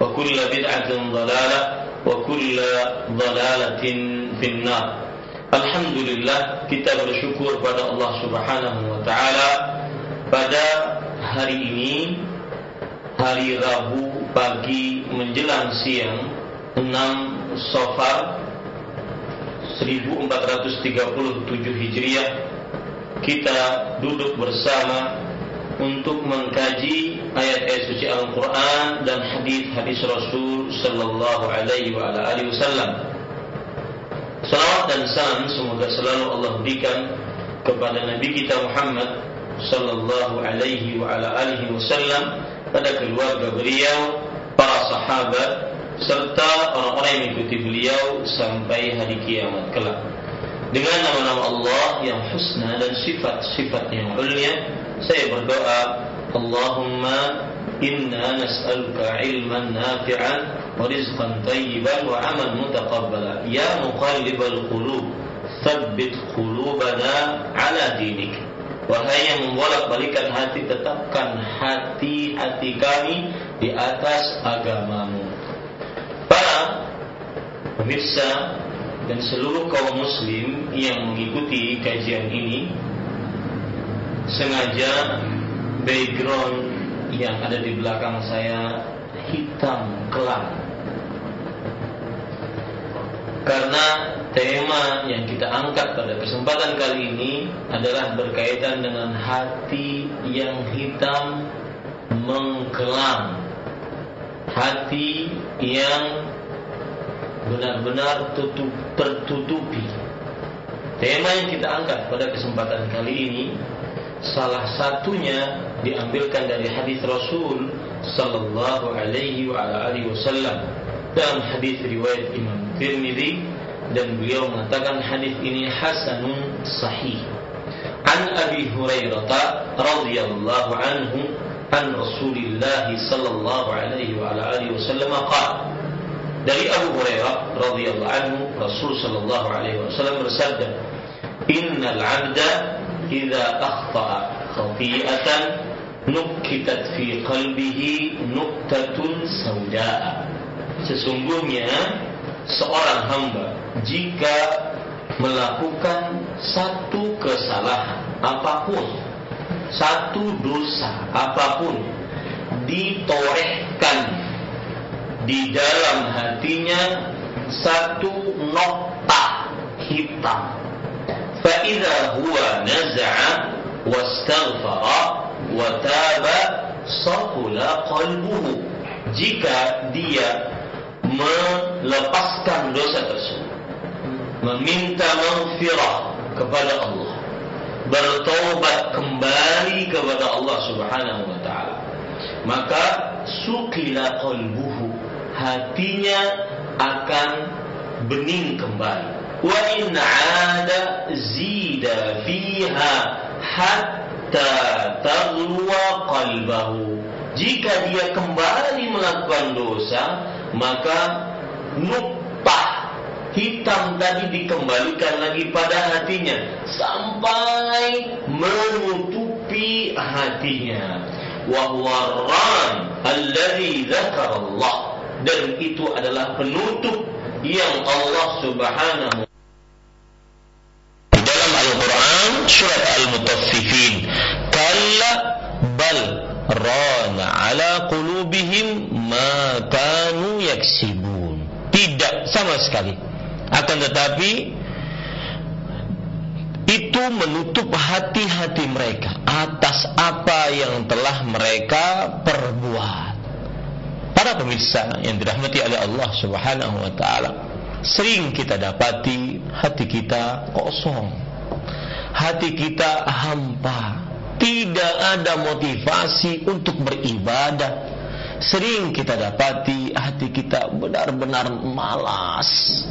وكل بدعة ضلالة وكل ضلالة في النار Alhamdulillah kita bersyukur pada Allah Subhanahu wa taala pada hari ini hari Rabu pagi menjelang siang 6 Safar 1437 Hijriah kita duduk bersama untuk mengkaji ayat-ayat suci Al-Quran dan hadis-hadis Rasul Sallallahu Alaihi Wasallam. Salawat dan salam semoga selalu Allah berikan kepada Nabi kita Muhammad Sallallahu Alaihi Wasallam pada keluarga beliau, para sahabat, serta orang-orang yang mengikuti beliau sampai hari kiamat kelak. Dengan nama-nama Allah yang husna dan sifat-sifat yang mulia, saya berdoa Allahumma inna nas'aluka ilman nafi'an wa rizqan tayyiban wa amal mutaqabbala. Ya muqallibal qulub thabbit qulubana ala dinik. Wahai yang membolak-balikan hati tetapkan hati-hati kami di atas agamamu. Para pemirsa dan seluruh kaum muslim yang mengikuti kajian ini sengaja background yang ada di belakang saya hitam kelam. Karena tema yang kita angkat pada kesempatan kali ini adalah berkaitan dengan hati yang hitam mengkelam. Hati yang benar-benar tutup, tertutupi. Tema yang kita angkat pada kesempatan kali ini salah satunya diambilkan dari hadis Rasul sallallahu alaihi wa alihi wasallam dalam hadis riwayat Imam Tirmidzi dan beliau mengatakan hadis ini hasanun sahih. An Abi Hurairah radhiyallahu anhu an Rasulillah sallallahu alaihi wa alihi wasallam qala dari Abu Hurairah radhiyallahu anhu Rasul sallallahu alaihi wasallam bersabda Innal 'abda idza akhta'a khati'atan nukitat fi qalbihi nuktatun sauda'a sesungguhnya seorang hamba jika melakukan satu kesalahan apa pun satu dosa apa pun ditorehkan di dalam hatinya satu nokta hitam. فإذا هو نزع واستغفر وتاب صقل قلبه jika dia melepaskan dosa tersebut meminta maghfirah kepada Allah bertobat kembali kepada Allah Subhanahu wa taala maka sukila qalbuhu hatinya akan bening kembali in 'ada zida fiha hatta taghluwa qalbahu. Jika dia kembali melakukan dosa maka nupah hitam tadi dikembalikan lagi pada hatinya sampai menutupi hatinya. Wahwaran alladhi Allah dan itu adalah penutup yang Allah Subhanahu Al-Quran surat Al-Mutaffifin kalla bal rana ala qulubihim ma kanu yaksibun tidak sama sekali akan tetapi itu menutup hati-hati mereka atas apa yang telah mereka perbuat. Para pemirsa yang dirahmati oleh Allah Subhanahu wa taala, sering kita dapati hati kita kosong. Hati kita hampa, tidak ada motivasi untuk beribadah. Sering kita dapati hati kita benar-benar malas.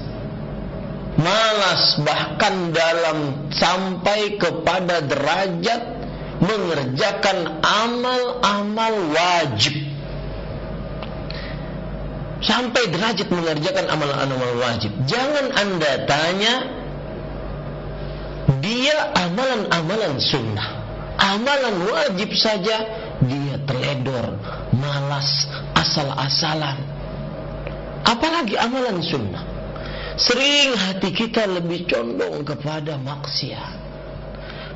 Malas bahkan dalam sampai kepada derajat mengerjakan amal-amal wajib. Sampai derajat mengerjakan amal-amal wajib. Jangan anda tanya dia amalan-amalan sunnah amalan wajib saja dia teledor malas asal-asalan apalagi amalan sunnah Sering hati kita lebih condong kepada maksiat.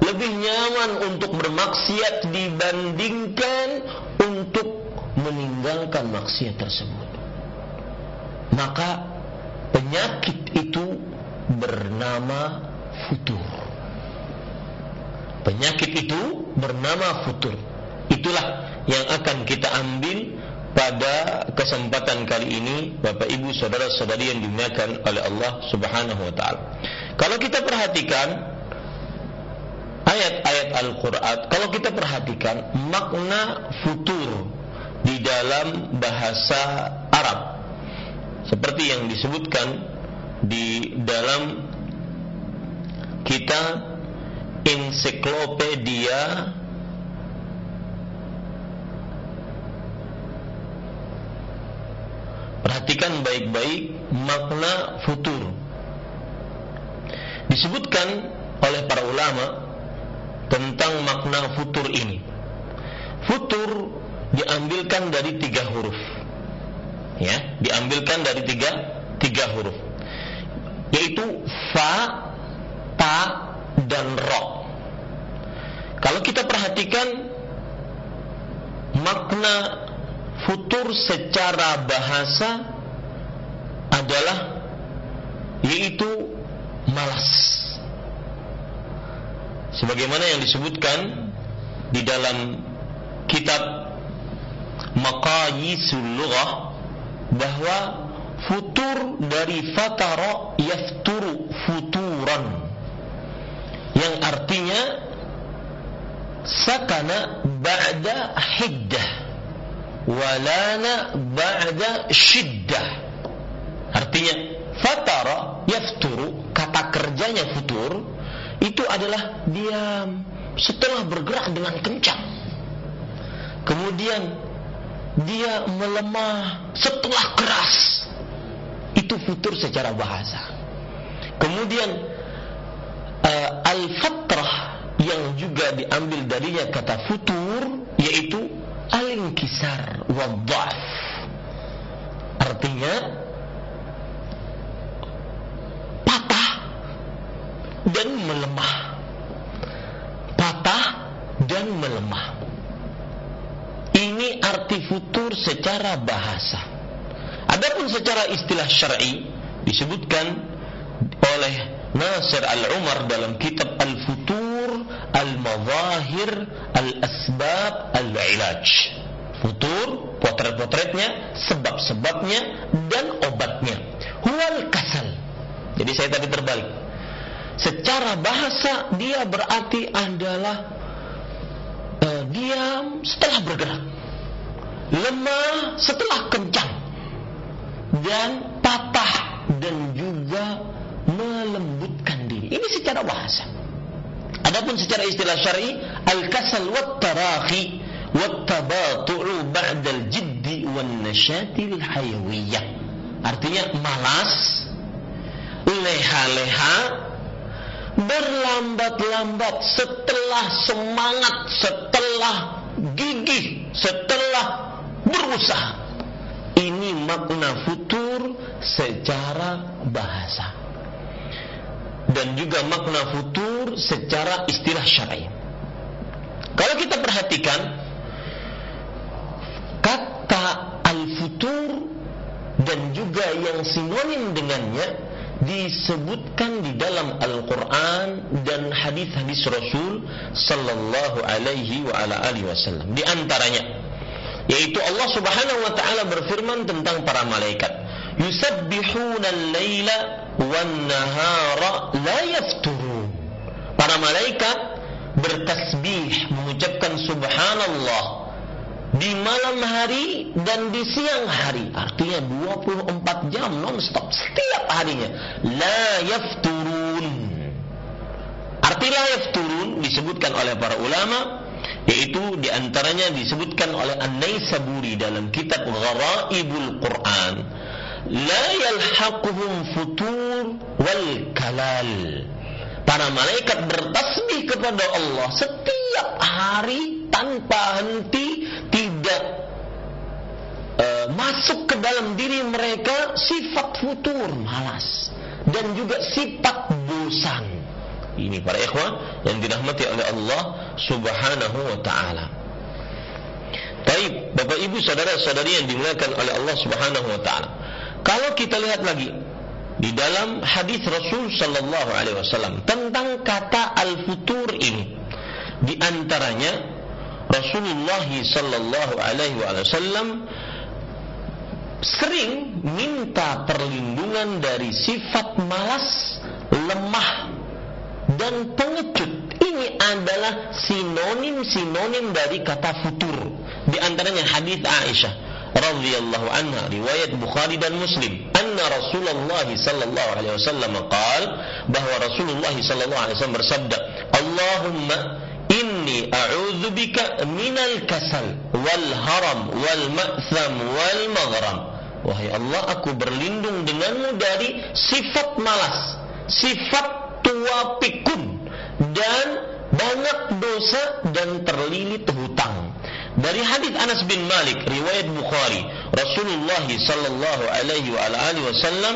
Lebih nyaman untuk bermaksiat dibandingkan untuk meninggalkan maksiat tersebut. Maka penyakit itu bernama futur. Penyakit itu bernama futur. Itulah yang akan kita ambil pada kesempatan kali ini Bapak Ibu saudara-saudari yang dimuliakan oleh Allah Subhanahu wa taala. Kalau kita perhatikan ayat-ayat Al-Qur'an, kalau kita perhatikan makna futur di dalam bahasa Arab seperti yang disebutkan di dalam kita ensiklopedia Perhatikan baik-baik makna futur. Disebutkan oleh para ulama tentang makna futur ini. Futur diambilkan dari tiga huruf. Ya, diambilkan dari tiga tiga huruf. Yaitu fa, ta, dan ro. Kalau kita perhatikan makna futur secara bahasa adalah yaitu malas. Sebagaimana yang disebutkan di dalam kitab Maqayisul Lughah bahwa futur dari fatara yafturu futuran yang artinya sakana ba'da hiddah walana ba'da syiddah. Artinya fatara yafturu kata kerjanya futur itu adalah diam setelah bergerak dengan kencang. Kemudian dia melemah setelah keras. Itu futur secara bahasa. Kemudian uh, al-fatrah yang juga diambil darinya kata futur yaitu al-inkisar wa Artinya patah dan melemah. Patah dan melemah. Ini arti futur secara bahasa. Adapun secara istilah syar'i disebutkan oleh Nasir Al-Umar dalam kitab Al-Futur Al-Mawahir Al-Asbab Al-Ilaj. Futur, potret-potretnya, sebab-sebabnya dan obatnya. Huwal kasal. Jadi saya tadi terbalik. Secara bahasa dia berarti adalah uh, Diam setelah bergerak. Lemah setelah kencang. Dan patah dan juga melembutkan diri. Ini secara bahasa. Adapun secara istilah syar'i, al-kasal wat tarahi wat tabatu'u ba'da al-jiddi wan nashati al-hayawiyyah. artinya malas, leha-leha, berlambat-lambat setelah semangat, setelah gigih, setelah berusaha. Ini makna futur secara bahasa. Dan juga makna futur secara istilah syar'i. Kalau kita perhatikan kata al-futur dan juga yang sinonim dengannya disebutkan di dalam Al-Quran dan hadis-hadis Rasul Sallallahu Alaihi wa ala alihi Wasallam. Di antaranya, yaitu Allah Subhanahu Wa Taala berfirman tentang para malaikat, yusabbihuna al-laila wan nahara la yafturun. Para malaikat bertasbih mengucapkan subhanallah di malam hari dan di siang hari. Artinya 24 jam non-stop setiap harinya. La yafturun. Arti la yafturun disebutkan oleh para ulama yaitu di antaranya disebutkan oleh An-Naisaburi dalam kitab Gharaibul Quran la yalhaquhum futur wal kalal. Para malaikat bertasbih kepada Allah setiap hari tanpa henti tidak uh, masuk ke dalam diri mereka sifat futur malas dan juga sifat bosan. Ini para ikhwan yang dirahmati oleh Allah Subhanahu wa taala. Baik, Bapak Ibu saudara-saudari yang dimuliakan oleh Allah Subhanahu wa taala. Kalau kita lihat lagi di dalam hadis Rasul sallallahu alaihi wasallam tentang kata al-futur ini. Di antaranya Rasulullah sallallahu alaihi wasallam sering minta perlindungan dari sifat malas, lemah dan pengecut. Ini adalah sinonim-sinonim dari kata futur. Di antaranya hadis Aisyah radhiyallahu anha riwayat Bukhari dan Muslim anna Rasulullah sallallahu alaihi wasallam qaal bahwa Rasulullah sallallahu alaihi wasallam bersabda Allahumma inni a'udzu bika minal kasal wal haram wal ma'tham wal maghram. Wahai Allah aku berlindung denganmu dari sifat malas sifat tua pikun dan banyak dosa dan terlilit hutang dari hadis Anas bin Malik riwayat Bukhari, Rasulullah sallallahu alaihi wa alihi wasallam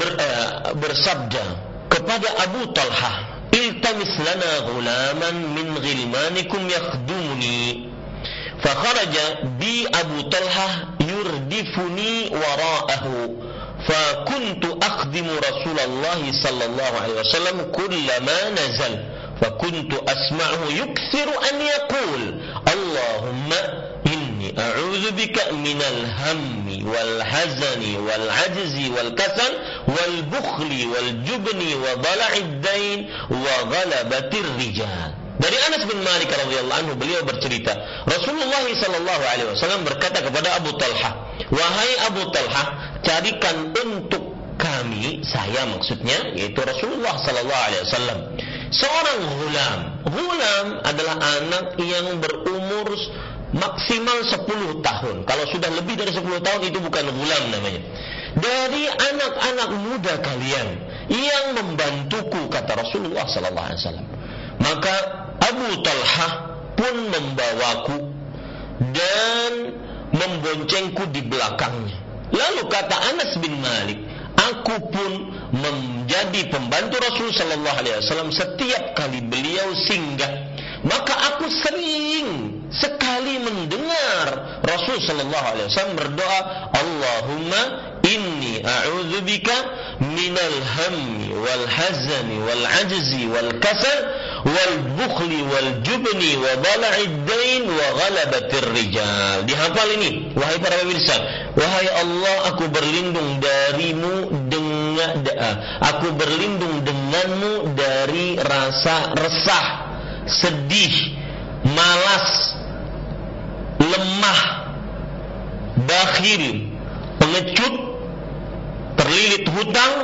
ber, uh, bersabda kepada Abu Talha, "Iltamis lana ghulaman min ghilmanikum yakhdumuni." فخرج بي أبو طلحة يردفني وراءه فكنت أخدم رسول الله صلى الله عليه وسلم كلما نزل فكنت أسمعه يكثر أن يقول اللهم إني أعوذ بك من الهم والحزن والعجز والكسل والبخل والجبن وضلع الدين وغلبة الرجال Dari Anas bin Malik radhiyallahu anhu beliau bercerita, Rasulullah sallallahu alaihi wasallam berkata kepada Abu Talha, "Wahai Abu Talha, carikan untuk kami, saya maksudnya, yaitu Rasulullah sallallahu alaihi wasallam, seorang hulam. Hulam adalah anak yang berumur maksimal 10 tahun. Kalau sudah lebih dari 10 tahun itu bukan hulam namanya. Dari anak-anak muda kalian yang membantuku kata Rasulullah sallallahu alaihi wasallam. Maka Abu Talha pun membawaku dan memboncengku di belakangnya. Lalu kata Anas bin Malik, aku pun menjadi pembantu Rasul Sallallahu Alaihi Wasallam setiap kali beliau singgah. Maka aku sering sekali mendengar Rasul Sallallahu Alaihi Wasallam berdoa Allahumma inni a'udzubika minal hammi wal hazani wal ajzi wal kasal wal bukhli wal jubni wa dala'id dain wa ghalabatir rijal. Dihafal ini, wahai para pemirsa. Wahai Allah, aku berlindung darimu dengan aku berlindung denganmu dari rasa resah, sedih, malas, lemah, bakhil, pengecut, terlilit hutang,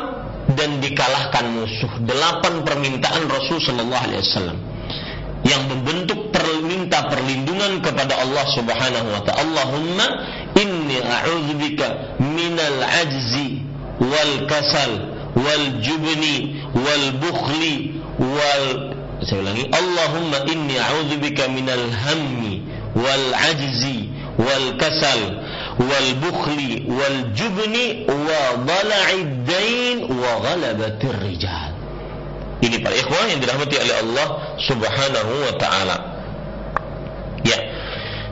dan dikalahkan musuh. Delapan permintaan Rasul Shallallahu Alaihi Wasallam yang membentuk perminta perlindungan kepada Allah Subhanahu Wa Taala. Allahumma inni inni a'udzubika minal ajzi wal kasal wal jubni wal bukhli wal saya ulangi Allahumma inni a'udzubika minal hammi wal ajzi wal kasal wal bukhli wal jubni wa dhala'id dain wa ghalabatir rijal ini para ikhwah yang dirahmati oleh Allah Subhanahu wa taala. Ya.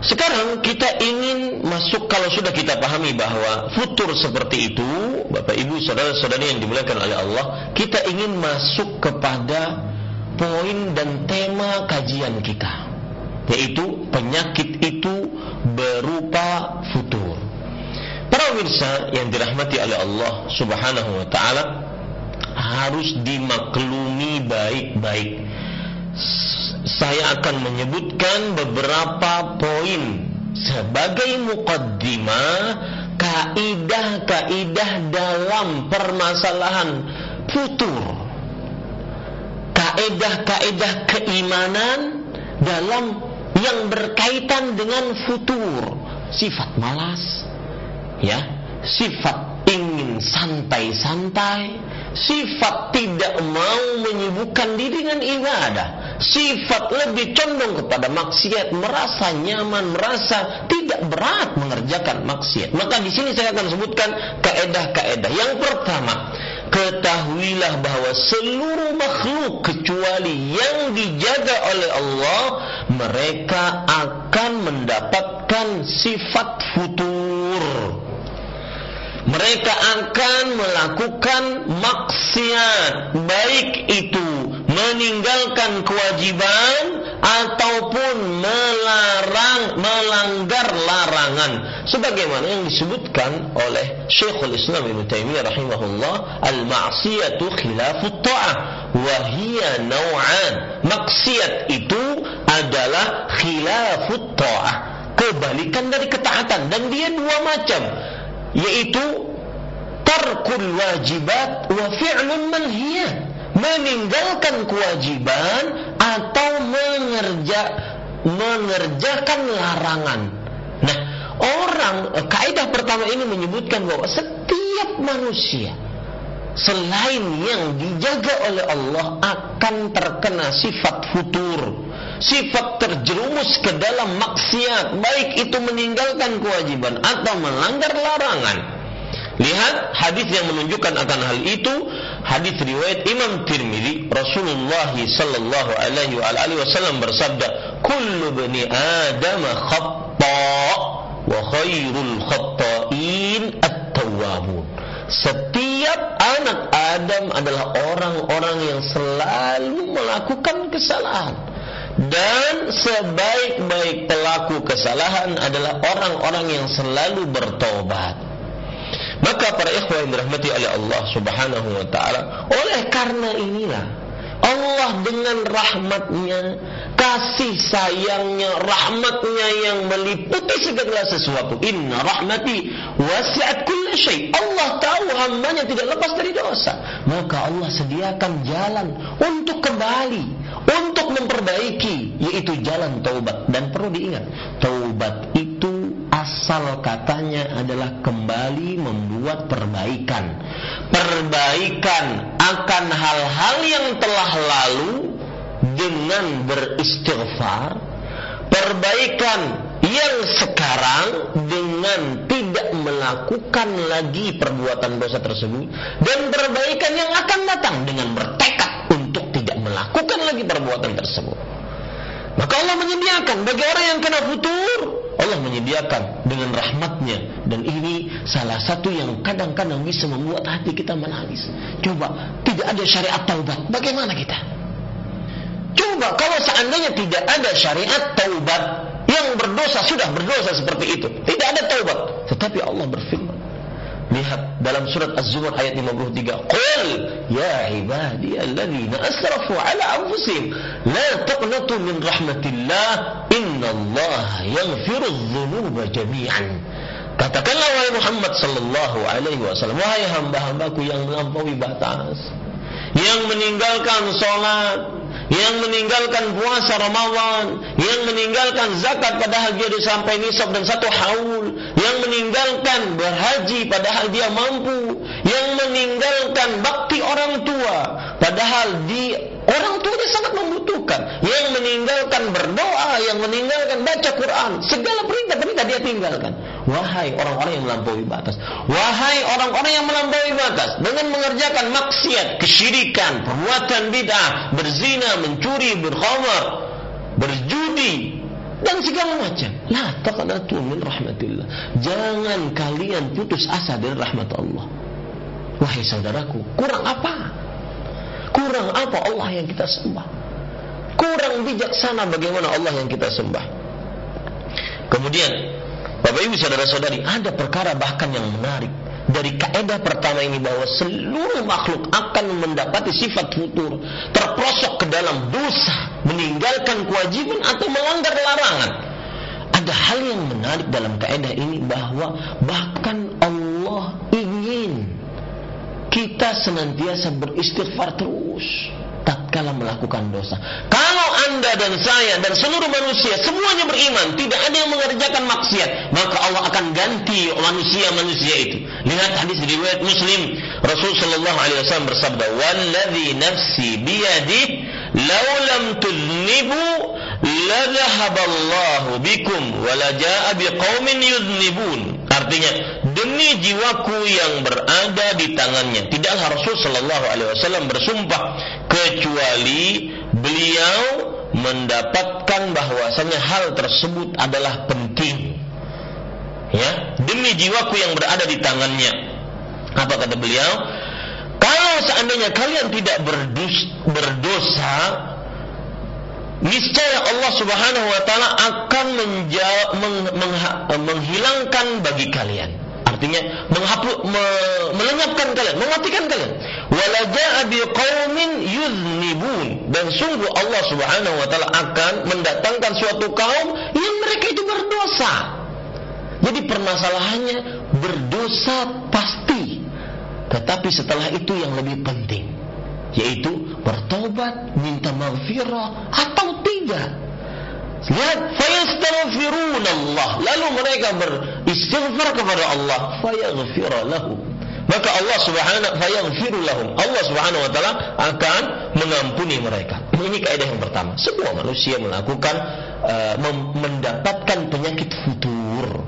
Sekarang kita ingin masuk kalau sudah kita pahami bahwa futur seperti itu, Bapak Ibu, saudara-saudari yang dimuliakan oleh Allah, kita ingin masuk kepada poin dan tema kajian kita, yaitu penyakit itu berupa futur. Pemirsa yang dirahmati oleh Allah Subhanahu wa taala harus dimaklumi baik-baik saya akan menyebutkan beberapa poin sebagai mukaddimah kaidah-kaidah dalam permasalahan futur. Kaidah-kaidah keimanan dalam yang berkaitan dengan futur. Sifat malas, ya, sifat ingin santai-santai, sifat tidak mau menyibukkan diri dengan ibadah, sifat lebih condong kepada maksiat, merasa nyaman, merasa tidak berat mengerjakan maksiat. Maka di sini saya akan sebutkan kaedah-kaedah. Yang pertama, ketahuilah bahwa seluruh makhluk kecuali yang dijaga oleh Allah, mereka akan mendapatkan sifat futur mereka akan melakukan maksiat baik itu meninggalkan kewajiban ataupun melarang melanggar larangan. Sebagaimana yang disebutkan oleh Syekhul Islam Ibnu Taimiyah rahimahullah al-ma'siyatu khilafut ta'ah wa hiya naw'an. Maksiat itu adalah khilafut ta'ah kebalikan dari ketaatan. Dan dia dua macam yaitu tarkul wajibat wa fi'lun manhiyat meninggalkan kewajiban atau mengerja mengerjakan larangan. Nah orang kaidah pertama ini menyebutkan bahwa setiap manusia selain yang dijaga oleh Allah akan terkena sifat futur sifat terjerumus ke dalam maksiat, baik itu meninggalkan kewajiban atau melanggar larangan. Lihat hadis yang menunjukkan akan hal itu, hadis riwayat Imam Tirmizi, Rasulullah sallallahu alaihi wasallam bersabda, "Kullu bani Adam khata wa khairul khata'in at-tawwabun." Setiap anak Adam adalah orang-orang yang selalu melakukan kesalahan dan sebaik-baik pelaku kesalahan adalah orang-orang yang selalu bertobat. Maka para ikhwan yang dirahmati oleh Allah Subhanahu wa taala, oleh karena inilah Allah dengan rahmatnya, kasih sayangnya, rahmatnya yang meliputi segala sesuatu. Inna rahmati wasi'at kulla syai. Allah tahu hambanya tidak lepas dari dosa. Maka Allah sediakan jalan untuk kembali untuk memperbaiki yaitu jalan taubat. Dan perlu diingat taubat itu asal katanya adalah kembali membuat perbaikan. Perbaikan akan hal-hal yang telah lalu dengan beristighfar. Perbaikan yang sekarang dengan tidak melakukan lagi perbuatan dosa tersebut. Dan perbaikan yang akan datang dengan bertekad melakukan lagi perbuatan tersebut. Maka Allah menyediakan bagi orang yang kena futur, Allah menyediakan dengan rahmatnya dan ini salah satu yang kadang-kadang bisa membuat hati kita menangis. Coba tidak ada syariat taubat, bagaimana kita? Coba kalau seandainya tidak ada syariat taubat yang berdosa sudah berdosa seperti itu, tidak ada taubat, tetapi Allah berfirman, Lihat dalam surat Az-Zumar ayat 53. Qul ya ibadiyalladzina asrafu ala anfusihim la taqnatu min rahmatillah innallaha yaghfiru dzunuba jami'an. Katakanlah wahai Muhammad sallallahu alaihi wasallam, wahai hamba-hambaku yang melampaui batas, yang meninggalkan sholat, yang meninggalkan puasa Ramadan, yang meninggalkan zakat padahal dia sampai nisab dan satu haul, yang meninggalkan berhaji padahal dia mampu, yang meninggalkan bakti orang tua padahal di orang tua dia sangat membutuhkan, yang meninggalkan berdoa, yang meninggalkan baca Quran, segala perintah-perintah dia tinggalkan. Wahai orang-orang yang melampaui batas. Wahai orang-orang yang melampaui batas. Dengan mengerjakan maksiat, kesyirikan, perbuatan bid'ah, berzina, mencuri, berkhamar, berjudi, dan segala macam. La taqnatu min rahmatillah. Jangan kalian putus asa dari rahmat Allah. Wahai saudaraku, kurang apa? Kurang apa Allah yang kita sembah? Kurang bijaksana bagaimana Allah yang kita sembah? Kemudian Bapak Ibu saudara-saudari, ada perkara bahkan yang menarik dari kaidah pertama ini bahwa seluruh makhluk akan mendapati sifat futur, terprosok ke dalam dosa, meninggalkan kewajiban atau melanggar larangan. Ada hal yang menarik dalam kaidah ini bahwa bahkan Allah ingin kita senantiasa beristighfar terus tatkala melakukan dosa. Kalau Anda dan saya dan seluruh manusia semuanya beriman, tidak ada yang mengerjakan maksiat, maka Allah akan ganti manusia-manusia itu. Lihat hadis riwayat Muslim, Rasul sallallahu alaihi wasallam bersabda, "Wallazi nafsi biyadi law lam tuznibu la dhahaballahu bikum wa la jaa biqaumin yuznibun." Artinya, demi jiwaku yang berada di tangannya. Tidaklah Rasul Shallallahu Alaihi Wasallam bersumpah kecuali beliau mendapatkan bahwasanya hal tersebut adalah penting. Ya, demi jiwaku yang berada di tangannya. Apa kata beliau? Kalau seandainya kalian tidak berdus, berdosa, niscaya Allah Subhanahu wa taala akan menja, meng, meng, menghilangkan bagi kalian. Artinya menghapus me, melenyapkan kalian, mematikan kalian. Wala ja'a biqaumin yuznibun dan sungguh Allah Subhanahu wa taala akan mendatangkan suatu kaum yang mereka itu berdosa. Jadi permasalahannya berdosa pasti. Tetapi setelah itu yang lebih penting yaitu bertobat, minta maghfirah atau tidak. Lihat, fayastaghfirun Allah. Lalu mereka beristighfar kepada Allah, fayaghfir lahum. Maka Allah Subhanahu fayaghfir lahum. Allah Subhanahu wa taala akan mengampuni mereka. Ini kaidah yang pertama. Semua manusia melakukan uh, mendapatkan penyakit futur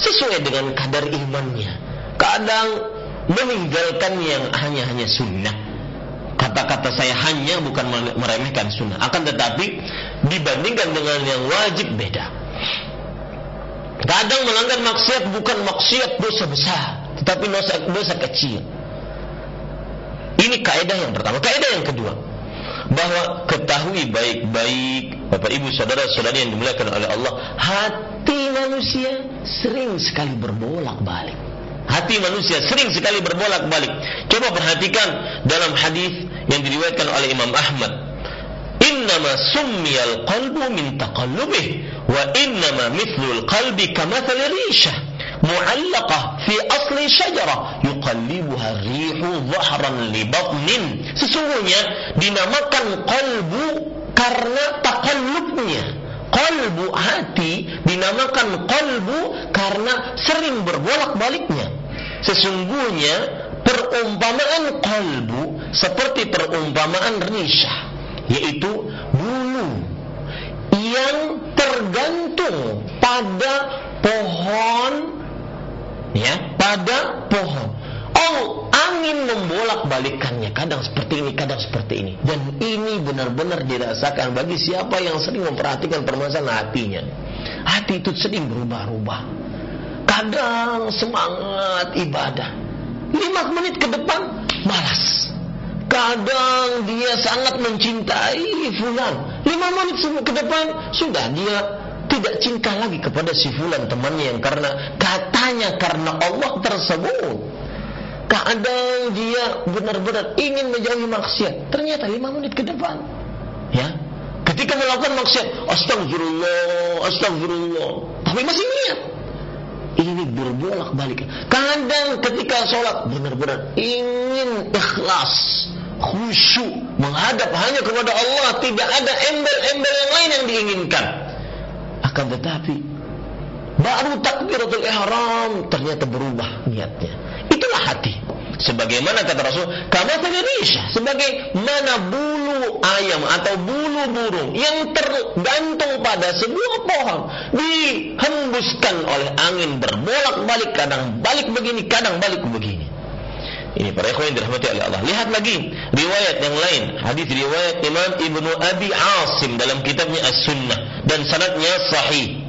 sesuai dengan kadar imannya. Kadang meninggalkan yang hanya-hanya sunnah kata-kata saya hanya bukan meremehkan sunnah. Akan tetapi dibandingkan dengan yang wajib beda. Kadang melanggar maksiat bukan maksiat dosa besar tetapi dosa, dosa kecil. Ini kaidah yang pertama. Kaidah yang kedua bahwa ketahui baik-baik Bapak Ibu saudara-saudari yang dimuliakan oleh Allah hati manusia sering sekali berbolak-balik Hati manusia sering sekali berbolak-balik. Coba perhatikan dalam hadis yang diriwayatkan oleh Imam Ahmad. Innama summiyal qalbu min taqallubih wa innama mithlul qalbi kamathali rishah mu'allaqah fi asli syajarah yuqallibuha rihu dhahran li batnin. Sesungguhnya dinamakan qalbu karena takallubnya Kolbu hati dinamakan kolbu karena sering berbolak-baliknya. Sesungguhnya perumpamaan kolbu seperti perumpamaan risha, yaitu bulu yang tergantung pada pohon, ya, pada pohon. Oh, angin membolak-balikannya, kadang seperti ini, kadang seperti ini. Dan ini benar-benar dirasakan bagi siapa yang sering memperhatikan permasalahan hatinya. Hati itu sering berubah-ubah. Kadang semangat ibadah. Lima menit ke depan, malas. Kadang dia sangat mencintai fulan. Lima menit ke depan, sudah dia tidak cinta lagi kepada si fulan temannya yang karena katanya karena Allah tersebut Kadang dia benar-benar ingin menjauhi maksiat. Ternyata lima menit ke depan. Ya. Ketika melakukan maksiat, astagfirullah, astagfirullah. Tapi masih niat. Ini berbolak balik. Kadang ketika sholat benar-benar ingin ikhlas. khusyuk menghadap hanya kepada Allah, tidak ada embel-embel yang lain yang diinginkan. Akan tetapi baru takbiratul ihram ternyata berubah niatnya. Itulah hati. Sebagaimana kata Rasul, kamu Indonesia sebagai mana bulu ayam atau bulu burung yang tergantung pada sebuah pohon dihembuskan oleh angin berbolak-balik kadang balik begini, kadang balik begini. Ini para ikhwan yang dirahmati oleh Allah. Lihat lagi riwayat yang lain, hadis riwayat Imam Ibnu Abi Asim dalam kitabnya As-Sunnah dan sanadnya sahih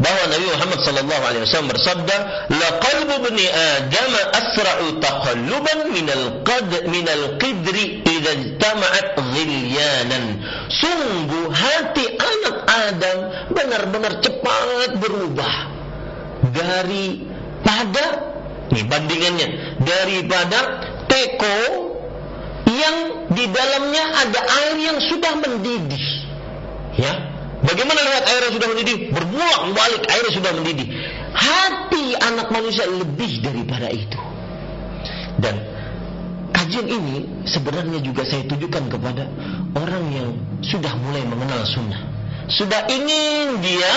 bahwa Nabi Muhammad sallallahu alaihi wasallam bersabda, "La qalbu bani Adam asra'u taqalluban min al-qad min al-qidri idza ijtama'at ghilyanan." Sungguh hati anak Adam benar-benar cepat berubah dari pada ini bandingannya daripada teko yang di dalamnya ada air yang sudah mendidih. Ya, Bagaimana lihat airnya sudah mendidih? Berbuang balik airnya sudah mendidih. Hati anak manusia lebih daripada itu. Dan kajian ini sebenarnya juga saya tujukan kepada orang yang sudah mulai mengenal sunnah. Sudah ingin dia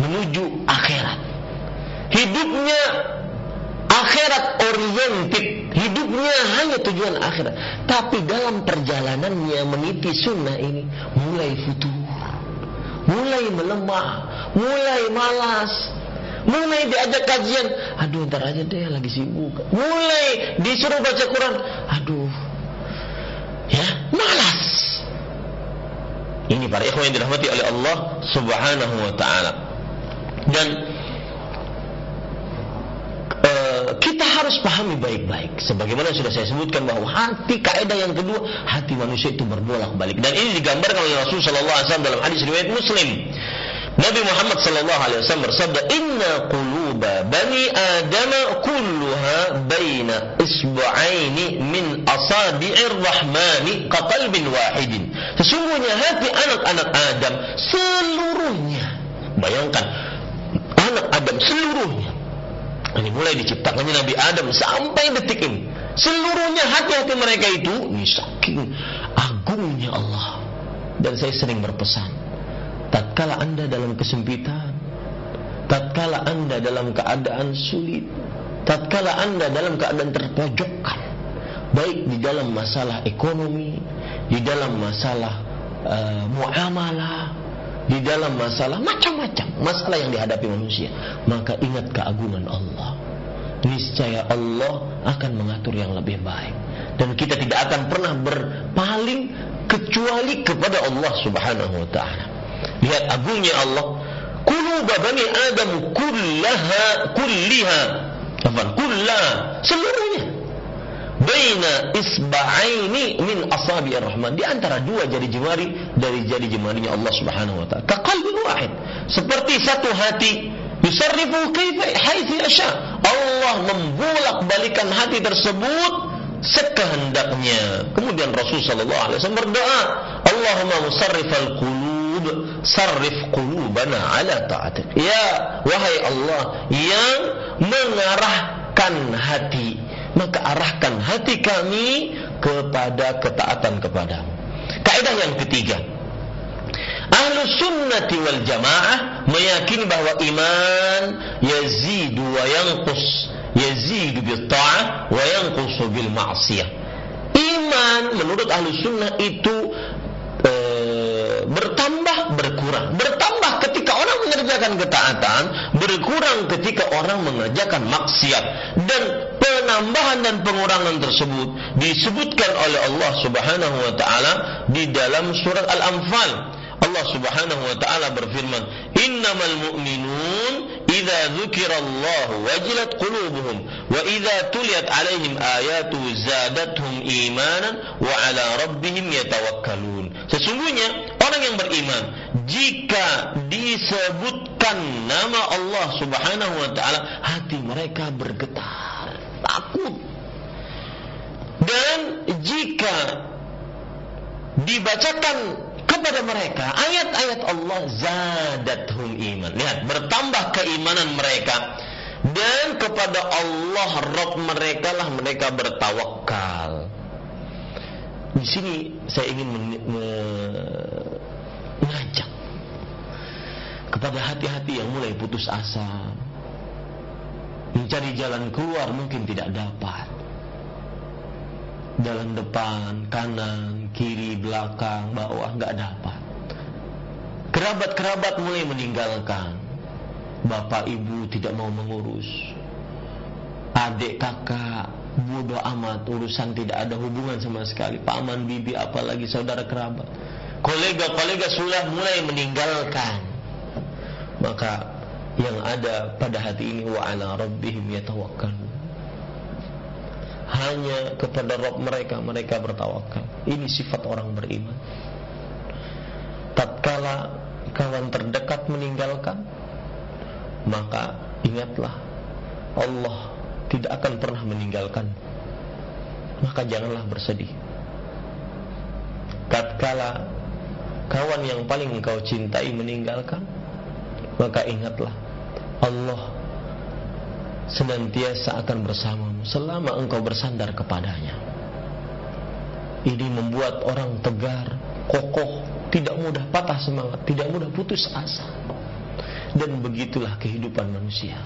menuju akhirat. Hidupnya akhirat oriented. Hidupnya hanya tujuan akhirat. Tapi dalam perjalanannya meniti sunnah ini mulai futur mulai melemah, mulai malas, mulai diajak kajian, aduh ntar aja deh lagi sibuk, mulai disuruh baca Quran, aduh, ya malas. Ini para ikhwan yang dirahmati oleh Allah Subhanahu wa taala. Dan kita harus pahami baik-baik. Sebagaimana sudah saya sebutkan bahwa hati kaidah yang kedua, hati manusia itu berbolak-balik. Dan ini digambarkan oleh Rasul sallallahu alaihi wasallam dalam hadis riwayat Muslim. Nabi Muhammad sallallahu alaihi wasallam bersabda, "Inna quluba bani Adam kulluha baina isbu'aini min asabi'ir rahmani qalbin wahidin." Sesungguhnya hati anak-anak Adam seluruhnya, bayangkan anak Adam seluruhnya ini mulai diciptakannya Nabi Adam sampai detik ini. Seluruhnya hati-hati mereka itu ini saking agungnya Allah. Dan saya sering berpesan, tatkala Anda dalam kesempitan, tatkala Anda dalam keadaan sulit, tatkala Anda dalam keadaan terpojokkan, baik di dalam masalah ekonomi, di dalam masalah uh, muamalah, di dalam masalah macam-macam masalah yang dihadapi manusia. Maka ingat keagungan Allah. Niscaya Allah akan mengatur yang lebih baik. Dan kita tidak akan pernah berpaling kecuali kepada Allah Subhanahu wa taala. Lihat agungnya Allah. Qulub bani adam kullaha kulliha. Seluruhnya baina isba'aini min asabi ar-rahman. Di antara dua jari jemari dari jari jemarinya Allah Subhanahu wa taala. Kaqalbin wahid seperti satu hati. Yusarrifu kaifa haitsu yasha Allah membolak-balikan hati tersebut sekehendaknya. Kemudian Rasul sallallahu alaihi wasallam berdoa Allahumma musarrifal qulub sarrif qulubana ala ta'atik. Ya wahai Allah yang mengarahkan hati maka arahkan hati kami kepada ketaatan kepadamu. Kaidah yang ketiga, Ahlu sunnati wal jamaah meyakini bahwa iman yazidu wa yanqus, yazidu bil ta'ah wa yanqusu bil ma'siyah. Iman menurut ahlu sunnah itu e, bertambah berkurang. Bertambah mengerjakan ketaatan, berkurang ketika orang mengerjakan maksiat. Dan penambahan dan pengurangan tersebut disebutkan oleh Allah Subhanahu wa taala di dalam surat Al-Anfal. Allah Subhanahu wa taala berfirman, "Innamal mu'minun idza dzukirallahu wajilat qulubuhum wa idza tuliyat 'alaihim ayatu zadatuhum imanan wa 'ala rabbihim yatawakkalun." Sesungguhnya orang yang beriman jika disebutkan nama Allah Subhanahu wa taala hati mereka bergetar takut. Dan jika dibacakan kepada mereka ayat-ayat Allah zadathum iman. Lihat, bertambah keimanan mereka dan kepada Allah Rabb mereka lah mereka bertawakal. Di sini saya ingin mengajak kepada hati-hati yang mulai putus asa, mencari jalan keluar mungkin tidak dapat. Jalan depan, kanan, kiri, belakang, bawah nggak dapat. Kerabat-kerabat mulai meninggalkan. Bapak ibu tidak mau mengurus. Adik kakak bodoh amat urusan tidak ada hubungan sama sekali. Paman bibi apalagi saudara kerabat. Kolega-kolega sudah mulai meninggalkan. Maka yang ada pada hati ini wa ala rabbihim yatawakkalun. Hanya kepada Rob mereka mereka bertawakal. Ini sifat orang beriman. Tatkala kawan terdekat meninggalkan, maka ingatlah Allah tidak akan pernah meninggalkan. Maka janganlah bersedih. Tatkala kawan yang paling engkau cintai meninggalkan, maka ingatlah Allah senantiasa akan bersamamu selama engkau bersandar kepadanya. Ini membuat orang tegar, kokoh, tidak mudah patah semangat, tidak mudah putus asa. Dan begitulah kehidupan manusia.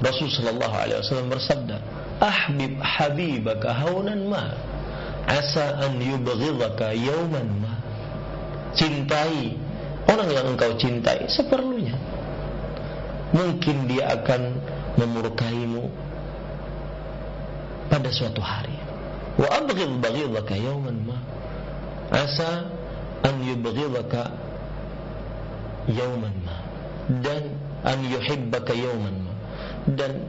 Rasul sallallahu alaihi wasallam bersabda, "Ahbib habibaka haunan ma, asa an yubghidaka yawman ma." Cintai orang yang engkau cintai seperlunya. Mungkin dia akan memurkaimu pada suatu hari. Wa abghid baghidaka yawman ma, asa an yubghidaka yawman ma dan an yuhibbaka yawman ma dan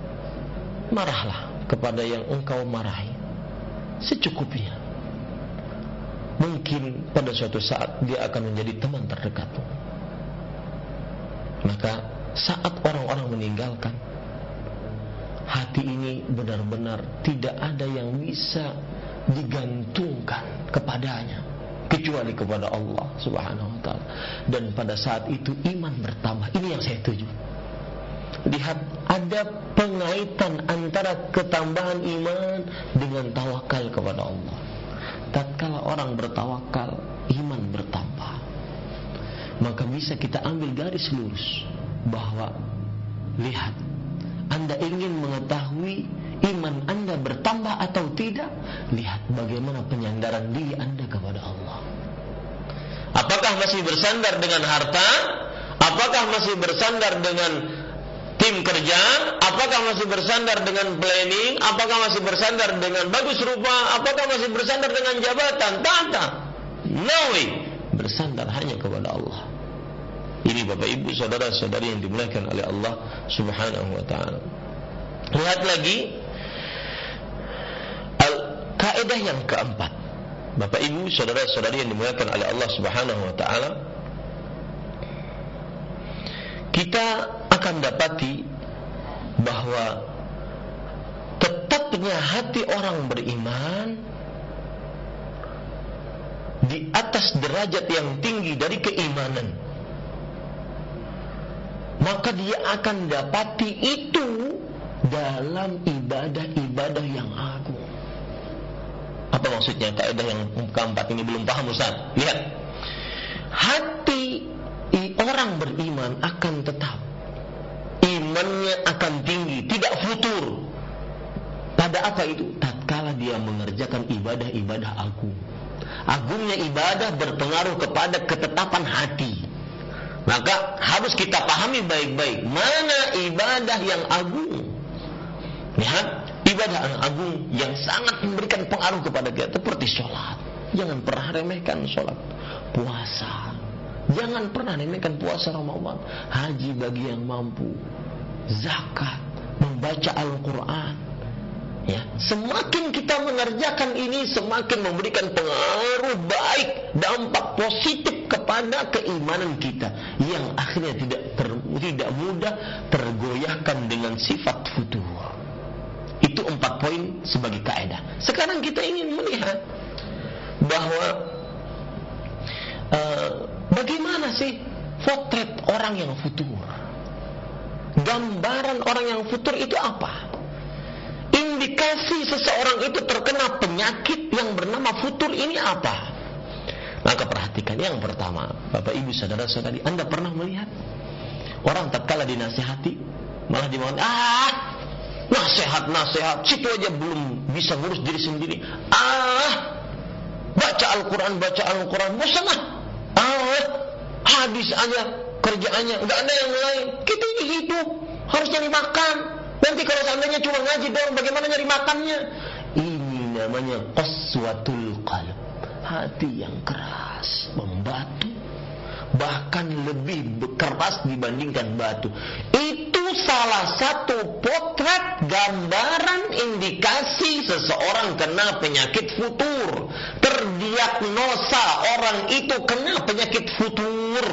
marahlah kepada yang engkau marahi secukupnya mungkin pada suatu saat dia akan menjadi teman terdekatmu maka saat orang-orang meninggalkan hati ini benar-benar tidak ada yang bisa digantungkan kepadanya kecuali kepada Allah Subhanahu wa taala. Dan pada saat itu iman bertambah. Ini yang saya tuju. Lihat ada pengaitan antara ketambahan iman dengan tawakal kepada Allah. Tatkala orang bertawakal, iman bertambah. Maka bisa kita ambil garis lurus bahwa lihat Anda ingin mengetahui iman Anda bertambah atau tidak, lihat bagaimana penyandaran diri Anda kepada Allah. Apakah masih bersandar dengan harta? Apakah masih bersandar dengan tim kerja? Apakah masih bersandar dengan planning? Apakah masih bersandar dengan bagus rupa? Apakah masih bersandar dengan jabatan? Tata. No way. Bersandar hanya kepada Allah. Ini Bapak Ibu saudara-saudari yang dimuliakan oleh Allah Subhanahu wa taala. Lihat lagi Kaidah yang keempat, Bapak Ibu, saudara-saudari yang dimuliakan oleh Allah Subhanahu wa taala, kita akan dapati bahwa tetapnya hati orang beriman di atas derajat yang tinggi dari keimanan maka dia akan dapati itu dalam ibadah-ibadah yang agung apa maksudnya kaidah yang keempat ini belum paham Ustaz? Lihat. Hati orang beriman akan tetap. Imannya akan tinggi, tidak futur. Pada apa itu? Tatkala dia mengerjakan ibadah-ibadah agung. Agungnya ibadah berpengaruh kepada ketetapan hati. Maka harus kita pahami baik-baik mana ibadah yang agung. Lihat, ibadah yang agung yang sangat memberikan pengaruh kepada kita seperti sholat. Jangan pernah remehkan sholat. Puasa. Jangan pernah remehkan puasa Ramadan. Haji bagi yang mampu. Zakat. Membaca Al-Quran. Ya, semakin kita mengerjakan ini semakin memberikan pengaruh baik, dampak positif kepada keimanan kita yang akhirnya tidak ter, tidak mudah tergoyahkan dengan sifat futur. Itu empat poin sebagai kaidah. Sekarang kita ingin melihat bahwa uh, bagaimana sih potret orang yang futur. Gambaran orang yang futur itu apa? indikasi seseorang itu terkena penyakit yang bernama futur ini apa? Maka perhatikan yang pertama, Bapak Ibu saudara-saudari, Anda pernah melihat orang tatkala dinasihati malah di mana ah nasihat nasihat situ aja belum bisa ngurus diri sendiri ah baca Al-Quran baca Al-Quran bosan ah ah hadis aja kerjaannya. Nggak ada yang lain kita ini hidup. Harus nyari makan. Nanti kalau seandainya cuma ngaji doang bagaimana nyari makannya? Ini namanya qaswatul qalb. Hati yang keras membatu bahkan lebih keras dibandingkan batu. Itu salah satu potret gambaran indikasi seseorang kena penyakit futur. Terdiagnosa orang itu kena penyakit futur.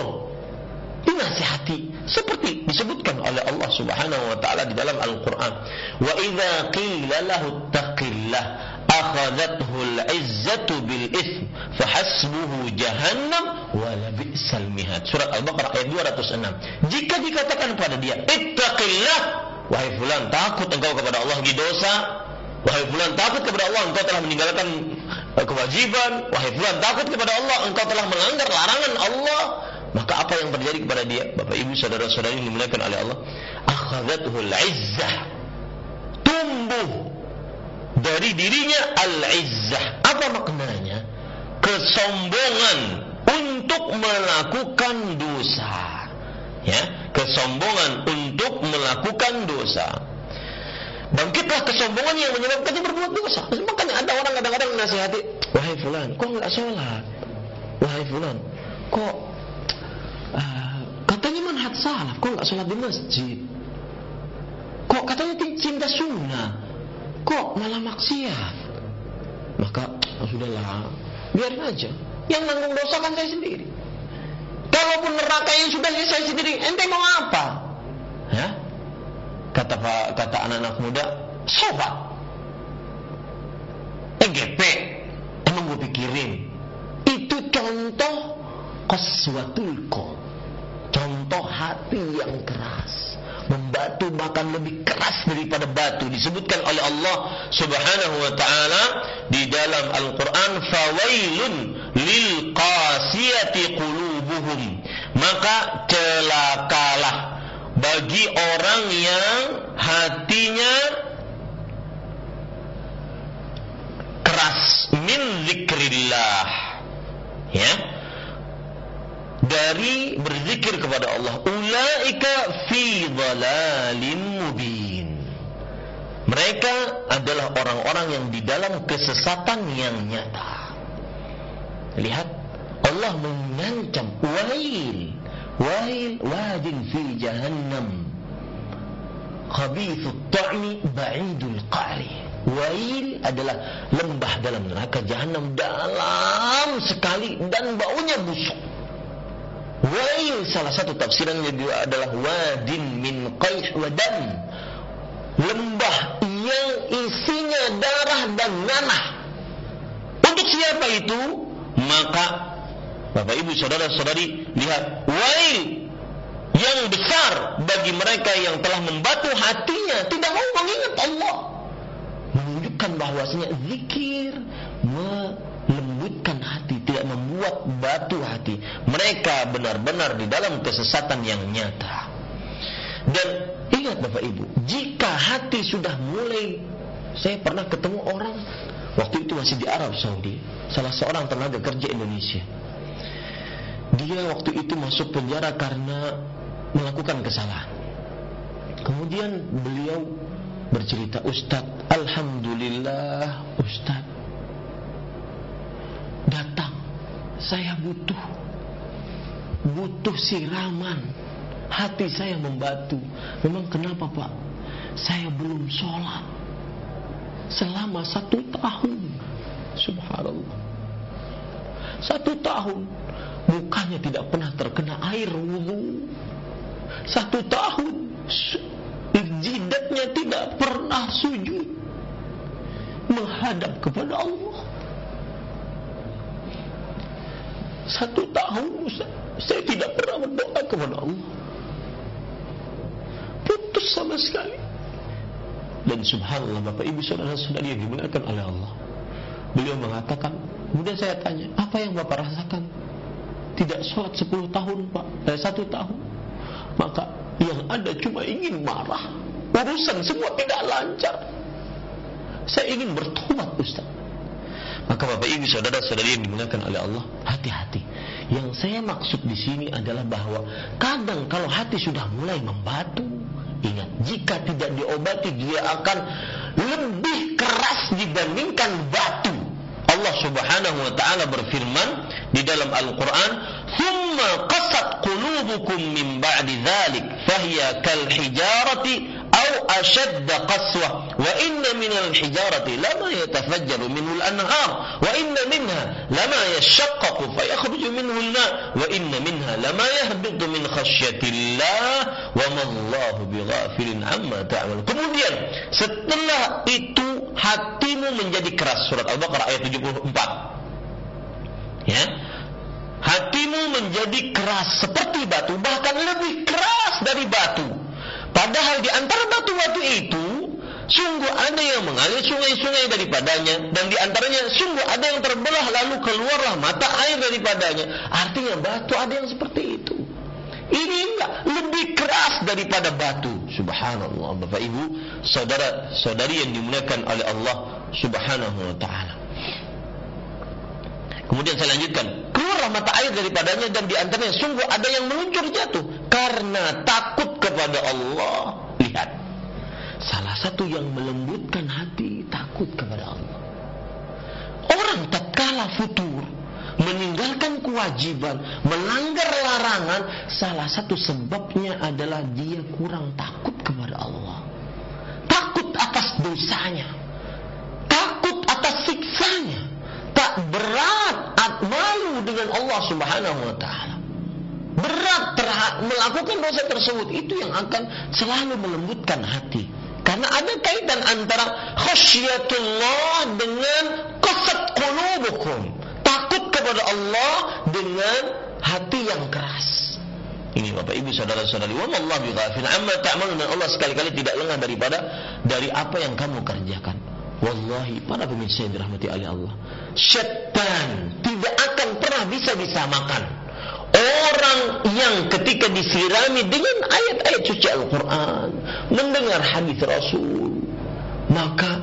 Dinasihati seperti disebutkan oleh Allah Subhanahu wa taala di dalam Al-Qur'an. Wa idza qila lahu taqillah akhadathu al-izzatu bil ithm fahasbuhu jahannam wa la bi'sal mihad surat Al-Baqarah ayat 206 jika dikatakan pada dia ittaqillah wahai fulan takut engkau kepada Allah di dosa. Wahai fulan takut kepada Allah engkau telah meninggalkan eh, kewajiban. Wahai fulan takut kepada Allah engkau telah melanggar larangan Allah. Maka apa yang terjadi kepada dia? Bapak Ibu saudara-saudari yang dimuliakan oleh Allah, akhadathul izzah. Tumbuh dari dirinya al-izzah. Apa maknanya? Kesombongan untuk melakukan dosa. Ya, kesombongan untuk melakukan dosa. Bangkitlah kesombongan yang menyebabkannya berbuat dosa. Makanya ada orang kadang-kadang menasihati, wahai fulan, kok nggak sholat? Wahai fulan, kok uh, katanya manhaj salaf, kok nggak sholat di masjid? Kok katanya cinta sunnah? Kok malah maksiat? Maka oh, sudahlah, biarin aja. Yang nanggung dosa kan saya sendiri. Kalaupun neraka yang sudah saya sendiri, ente mau apa? Ya? Kata kata anak-anak muda, sobat. EGP, emang gue pikirin. Itu contoh qom. Contoh hati yang keras. Membatu bahkan lebih keras daripada batu. Disebutkan oleh Allah subhanahu wa ta'ala di dalam Al-Quran. Fawailun lil qasiyati qulubuhum. Maka celakalah bagi orang yang hatinya keras min zikrillah ya dari berzikir kepada Allah. Ulaika fi dhalalin mubin. Mereka adalah orang-orang yang di dalam kesesatan yang nyata. Lihat Allah mengancam wail wail wadin fi jahannam. Khabithut ta'mi ba'idul qari. Wail adalah lembah dalam neraka jahanam dalam sekali dan baunya busuk Wail salah satu tafsirannya juga adalah wadin min qaih wa dam. Lembah yang isinya darah dan nanah. Untuk siapa itu? Maka Bapak Ibu saudara-saudari lihat wail yang besar bagi mereka yang telah membatu hatinya tidak mau mengingat Allah. Menunjukkan bahwasanya zikir melembutkan hati, membuat batu hati. Mereka benar-benar di dalam kesesatan yang nyata. Dan ingat Bapak Ibu, jika hati sudah mulai saya pernah ketemu orang waktu itu masih di Arab Saudi, salah seorang tenaga kerja Indonesia. Dia waktu itu masuk penjara karena melakukan kesalahan. Kemudian beliau bercerita, Ustadz, Alhamdulillah, Ustadz, datang. Saya butuh butuh siraman. Hati saya membatu. Memang kenapa Pak? Saya belum sholat selama satu tahun. Subhanallah. Satu tahun mukanya tidak pernah terkena air wudhu. Satu tahun jidatnya tidak pernah sujud menghadap kepada Allah. Satu tahun saya tidak pernah berdoa kepada Allah. Putus sama sekali. dan subhanallah Bapak Ibu saudara-saudari yang dimuliakan oleh Allah. Beliau mengatakan, kemudian saya tanya, apa yang Bapak rasakan? Tidak sholat 10 tahun Pak, eh, satu tahun. Maka yang ada cuma ingin marah. Urusan semua tidak lancar. Saya ingin bertobat Ustaz. Maka Bapak Ibu saudara-saudari yang dimuliakan oleh Allah, hati-hati. Yang saya maksud di sini adalah bahwa kadang kalau hati sudah mulai membatu, ingat jika tidak diobati dia akan lebih keras dibandingkan batu. Allah Subhanahu wa taala berfirman di dalam Al-Qur'an, "Tsumma qasat qulubukum min ba'di dzalik, fahiya kal hijarati أشد قسوة وإن من الحجارة لما يتفجر منه الأنهار وإن منها لما يشقق فيخرج منه الماء وإن منها لما يهبط من خشية الله وما الله بغافل عما تعمل kemudian setelah itu hatimu menjadi keras surat Al-Baqarah ayat 74 ya hatimu menjadi keras seperti batu bahkan lebih keras dari batu Padahal di antara batu-batu itu sungguh ada yang mengalir sungai-sungai daripadanya dan di antaranya sungguh ada yang terbelah lalu keluarlah mata air daripadanya. Artinya batu ada yang seperti itu. Ini enggak lebih keras daripada batu. Subhanallah, Bapak Ibu, saudara-saudari yang dimuliakan oleh Allah Subhanahu wa taala. Kemudian saya lanjutkan, keluarlah mata air daripadanya dan di antaranya sungguh ada yang meluncur jatuh karena takut kepada Allah. Lihat, salah satu yang melembutkan hati takut kepada Allah. Orang tatkala futur meninggalkan kewajiban, melanggar larangan, salah satu sebabnya adalah dia kurang takut kepada Allah. Takut atas dosanya, takut atas siksanya tak berat malu dengan Allah Subhanahu wa taala. Berat melakukan dosa tersebut itu yang akan selalu melembutkan hati. Karena ada kaitan antara khasyatullah dengan qasat qulubukum. Takut kepada Allah dengan hati yang keras. Ini Bapak Ibu saudara-saudari, wa Allah bighafil amma ta'malun dan Allah sekali-kali tidak lengah daripada dari apa yang kamu kerjakan. Wallahi, para pemirsa yang dirahmati oleh Allah. Syaitan tidak akan pernah bisa disamakan. Orang yang ketika disirami dengan ayat-ayat suci Al-Quran. Mendengar hadis Rasul. Maka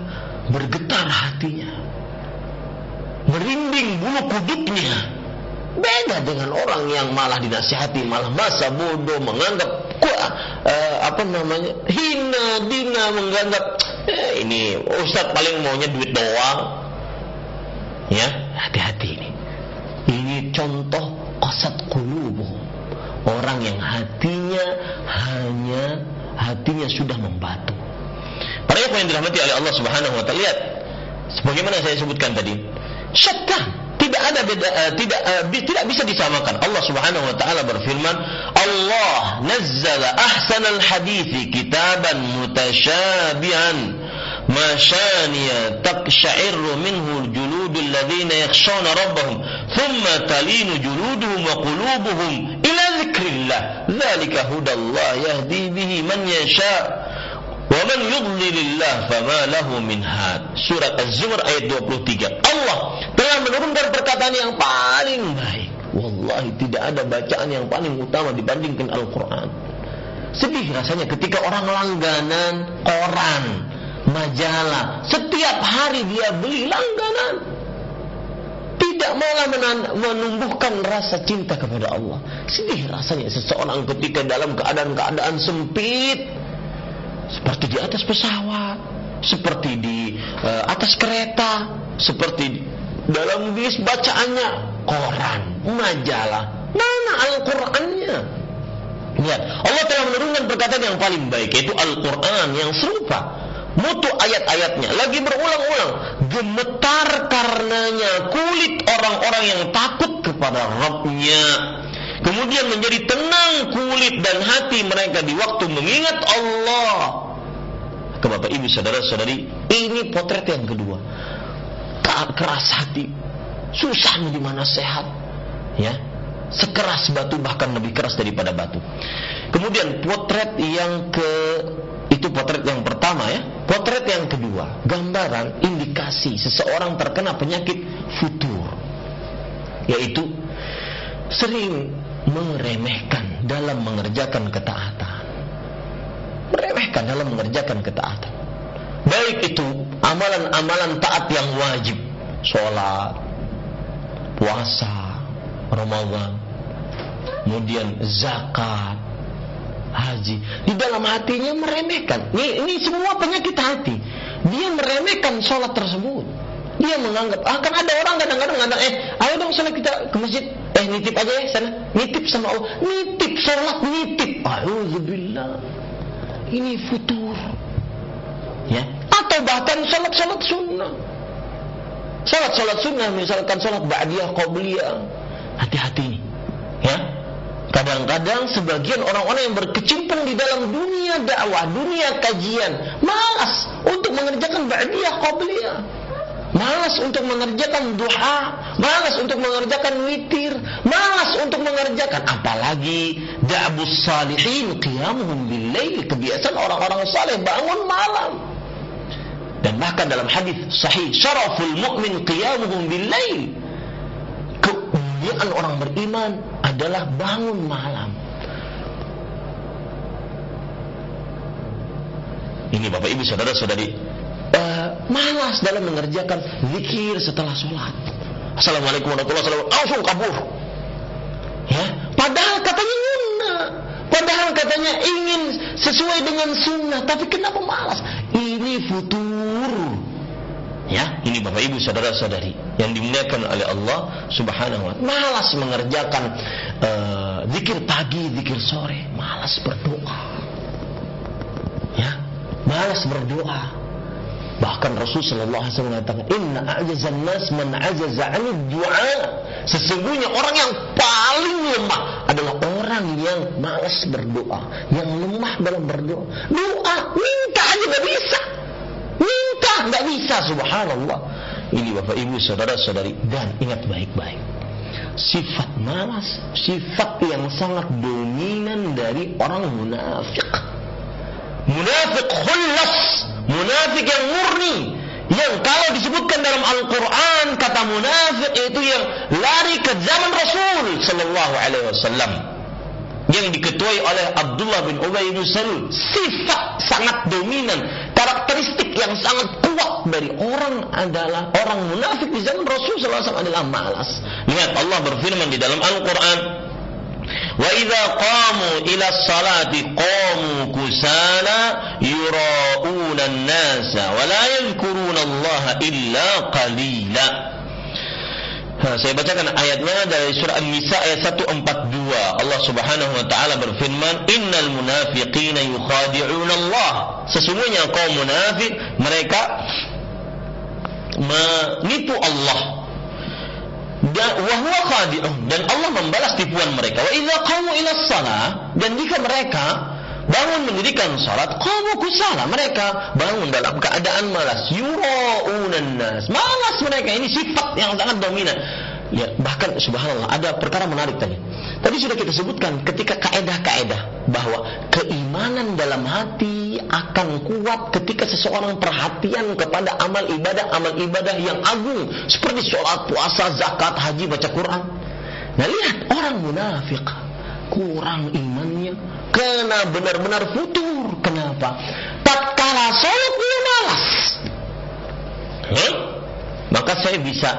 bergetar hatinya. Merinding bulu kuduknya. Beda dengan orang yang malah dinasihati, malah masa bodoh, menganggap uh, apa namanya hina, dina, menganggap eh, ini Ustaz paling maunya duit doang. Ya, hati-hati ini. Ini contoh qasat qulubuh. Orang yang hatinya hanya hatinya sudah membatu. Para yang dirahmati oleh Allah Subhanahu wa taala lihat sebagaimana saya sebutkan tadi. Syaitan tidak ada beda uh, tidak uh, bi, tidak bisa disamakan. Allah Subhanahu wa taala berfirman, Allah nazzala ahsanal hadithi kitaban mutasyabihan masyaniya taqsha'irru minhu juludul الذين يخشون rabbahum thumma talinu juluduhum wa إلى ila الله ذلك hudallah yahdi bihi man yasha' يشاء man yudlilillah fama lahu min had. Surat Az-Zumar ayat 23. Allah telah menurunkan perkataan yang paling baik. Wallahi tidak ada bacaan yang paling utama dibandingkan Al-Quran. Sedih rasanya ketika orang langganan koran majalah, setiap hari dia beli langganan. Tidak malah menumbuhkan rasa cinta kepada Allah. Sedih rasanya seseorang ketika dalam keadaan-keadaan sempit, seperti di atas pesawat, seperti di uh, atas kereta, seperti dalam bis bacaannya koran, majalah. Mana Al-Qur'annya? Lihat, Allah telah menurunkan perkataan yang paling baik yaitu Al-Qur'an yang serupa mutu ayat-ayatnya lagi berulang-ulang gemetar karenanya kulit orang-orang yang takut kepada Rabbnya Kemudian menjadi tenang kulit dan hati mereka di waktu mengingat Allah. Ke Bapak Ibu saudara-saudari, ini potret yang kedua. Keras hati, susah di mana sehat. Ya, sekeras batu bahkan lebih keras daripada batu. Kemudian potret yang ke Itu potret yang pertama ya. Potret yang kedua, gambaran indikasi seseorang terkena penyakit futur. Yaitu sering meremehkan dalam mengerjakan ketaatan. Meremehkan dalam mengerjakan ketaatan. Baik itu amalan-amalan taat yang wajib, sholat, puasa, Ramadan, kemudian zakat, haji. Di dalam hatinya meremehkan. Ini, ini semua penyakit hati. Dia meremehkan sholat tersebut. Dia menganggap, ah kan ada orang kadang-kadang ngatakan, eh ayo dong sholat kita ke masjid. Eh nitip aja ya sana. Nitip sama Allah. Nitip sholat nitip. Alhamdulillah. Ini futur. Ya. Atau bahkan sholat-sholat sunnah. Sholat-sholat sunnah misalkan sholat ba'diyah, qobliyah. Hati-hati. Ya Kadang-kadang sebagian orang-orang yang berkecimpung di dalam dunia dakwah, dunia kajian, malas untuk mengerjakan ba'diyah qabliyah. Malas untuk mengerjakan duha, malas untuk mengerjakan witir, malas untuk mengerjakan apalagi da'bus salihin qiyamuhum billail, kebiasaan orang-orang saleh bangun malam. Dan bahkan dalam hadis sahih, syaraful mu'min qiyamuhum billail. Kemuliaan orang beriman adalah bangun malam. Ini Bapak Ibu saudara-saudari uh, malas dalam mengerjakan zikir setelah sholat. Assalamualaikum warahmatullahi wabarakatuh. Langsung kabur. Ya, padahal katanya sunnah. Padahal katanya ingin sesuai dengan sunnah, tapi kenapa malas? Ini futur. Ya, ini Bapak Ibu saudara-saudari yang dimuliakan oleh Allah Subhanahu wa taala. Malas mengerjakan uh, pagi, zikir sore, malas berdoa. Ya, malas berdoa. Bahkan Rasul sallallahu alaihi wasallam mengatakan, "Inna a'jazan nas man ajaza 'anil du'a." Sesungguhnya orang yang paling lemah adalah orang yang malas berdoa, yang lemah dalam berdoa. Doa minta aja nggak bisa. Minta nggak bisa, subhanallah. Ini Bapak Ibu, saudara-saudari dan ingat baik-baik. Sifat malas, sifat yang sangat dominan dari orang munafik. Munafik khullas, munafik yang murni, yang kalau disebutkan dalam Al-Quran kata munafik itu yang lari ke zaman Rasul Sallallahu Alaihi Wasallam yang diketuai oleh Abdullah bin Ubay bin Salul sifat sangat dominan karakteristik yang sangat kuat dari orang adalah orang munafik di zaman Rasul SAW adalah malas. Lihat Allah berfirman di dalam Al-Quran wa idza qamu ila salati qamu kusala yura'una an-nasa wa la yadhkuruna Allah illa qalila Nah, saya bacakan ayatnya dari surah An-Nisa ayat 142. Allah Subhanahu wa taala berfirman, "Innal munafiqina yukhadi'una Allah." Sesungguhnya kaum munafik mereka menipu Allah. Dan wahwa khadi'un dan Allah membalas tipuan mereka. Wa idza qamu ila shalah dan jika mereka bangun mendirikan salat. Qamu kusala mereka. Bangun dalam keadaan malas. Yuraunan malas mereka. Ini sifat yang sangat dominan. Ya bahkan subhanallah ada perkara menarik tadi. Tadi sudah kita sebutkan ketika kaedah-kaedah bahwa keimanan dalam hati akan kuat ketika seseorang perhatian kepada amal ibadah amal ibadah yang agung. Seperti sholat puasa zakat haji baca Quran. Nah lihat orang munafik kurang imannya karena benar-benar futur. Kenapa? Tatkala sholat dia malas. Hmm? Maka saya bisa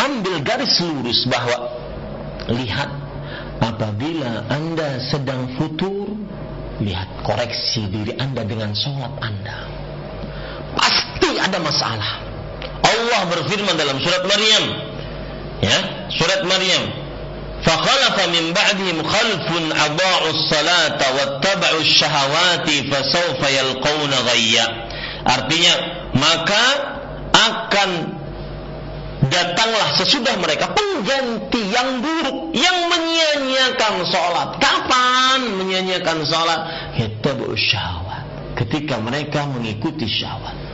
ambil garis lurus bahwa lihat apabila anda sedang futur lihat koreksi diri anda dengan sholat anda pasti ada masalah Allah berfirman dalam surat Maryam ya surat Maryam فخلف من بعدهم خلف أضاعوا الصلاة واتبعوا الشهوات فسوف يلقون غيا artinya maka akan datanglah sesudah mereka pengganti yang buruk yang menyia-nyiakan sholat kapan menyia-nyiakan sholat yattabu syahwat ketika mereka mengikuti syahwat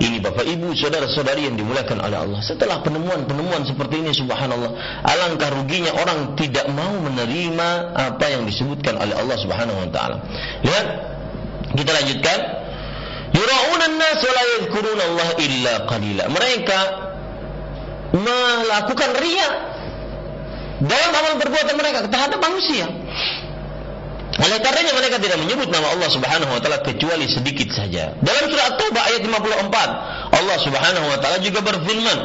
ini Bapak Ibu, saudara-saudari yang dimuliakan oleh Allah. Setelah penemuan-penemuan seperti ini subhanallah, alangkah ruginya orang tidak mau menerima apa yang disebutkan oleh Allah Subhanahu wa taala. Lihat Kita lanjutkan. Mereka melakukan ria dalam amal perbuatan mereka terhadap manusia. Oleh karenanya mereka tidak menyebut nama Allah Subhanahu wa taala kecuali sedikit saja. Dalam surah At-Taubah ayat 54, Allah Subhanahu wa taala juga berfirman,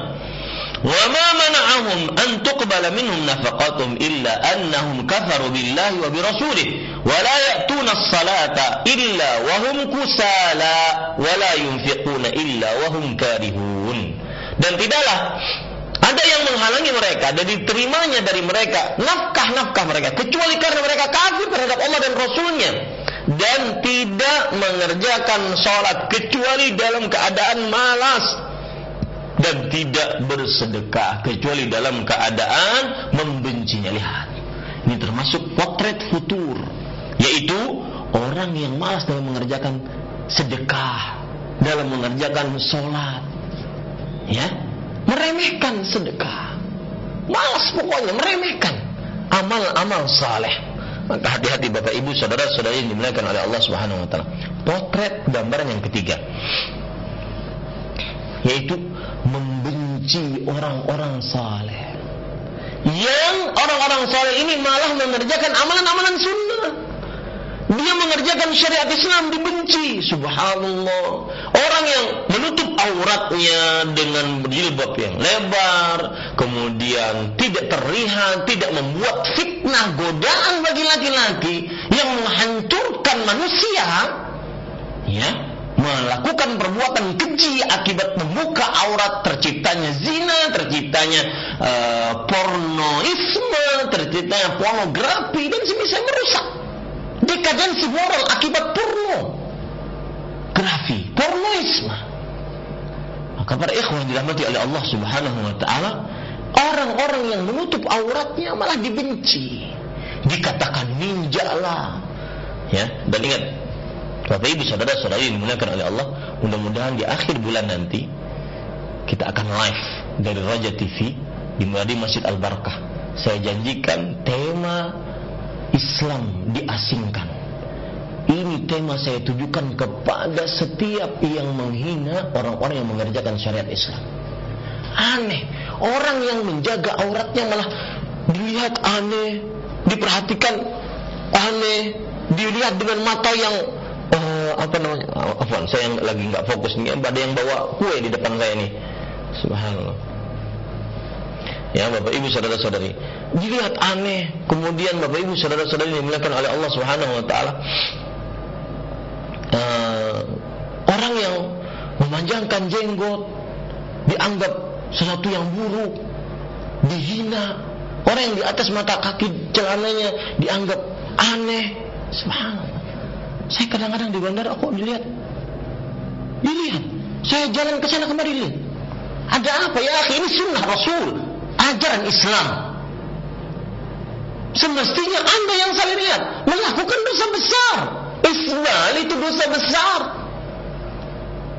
"Wa ma mana'ahum an tuqbala minhum nafaqatuhum illa annahum kafaru billahi wa bi rasulih wa la ya'tuna as-salata illa wa hum kusala wa la yunfiquna illa wa hum karihun." Dan tidaklah ada yang menghalangi mereka dan diterimanya dari mereka nafkah-nafkah mereka kecuali karena mereka kafir terhadap Allah dan Rasulnya dan tidak mengerjakan sholat kecuali dalam keadaan malas dan tidak bersedekah kecuali dalam keadaan membencinya. Lihat ini termasuk potret futur yaitu orang yang malas dalam mengerjakan sedekah dalam mengerjakan sholat ya meremehkan sedekah. Malas pokoknya meremehkan amal-amal saleh. Maka hati-hati Bapak Ibu saudara-saudari yang dimuliakan oleh Allah Subhanahu wa taala. Potret gambaran yang ketiga yaitu membenci orang-orang saleh. Yang orang-orang saleh ini malah mengerjakan amalan-amalan sunnah. Dia mengerjakan syariat Islam dibenci. Subhanallah. Orang yang menutup auratnya dengan jilbab yang lebar, kemudian tidak terlihat, tidak membuat fitnah godaan bagi laki-laki yang menghancurkan manusia, ya, melakukan perbuatan keji akibat membuka aurat terciptanya zina, terciptanya uh, pornoisme, terciptanya pornografi dan semisal merusak dekadensi moral akibat porno. Grafi pornoisme. Maka para ikhwan dirahmati oleh Allah Subhanahu wa taala orang-orang yang menutup auratnya malah dibenci. Dikatakan ninja lah. Ya dan ingat Bapak Ibu saudara-saudari yang dimuliakan oleh Allah mudah-mudahan di akhir bulan nanti kita akan live dari Raja TV di Masjid Al Barakah saya janjikan tema Islam diasingkan. Ini tema saya tujukan kepada setiap yang menghina orang-orang yang mengerjakan syariat Islam. Aneh, orang yang menjaga auratnya malah dilihat aneh, diperhatikan aneh, dilihat dengan mata yang uh, apa namanya? Afwan, saya yang lagi nggak fokus nih, ada yang bawa kue di depan saya nih. Subhanallah ya Bapak Ibu saudara-saudari. Dilihat aneh kemudian Bapak Ibu saudara-saudari dimuliakan oleh Allah Subhanahu wa taala. Uh, orang yang memanjangkan jenggot dianggap sesuatu yang buruk dihina. Orang yang di atas mata kaki celananya dianggap aneh. Subhanallah. Saya kadang-kadang di bandara kok dilihat. Dilihat. Saya jalan ke sana kemari lihat ada apa? Ya ini sunnah Rasul ajaran Islam. Semestinya Anda yang saya lihat melakukan dosa besar. Isbal itu dosa besar.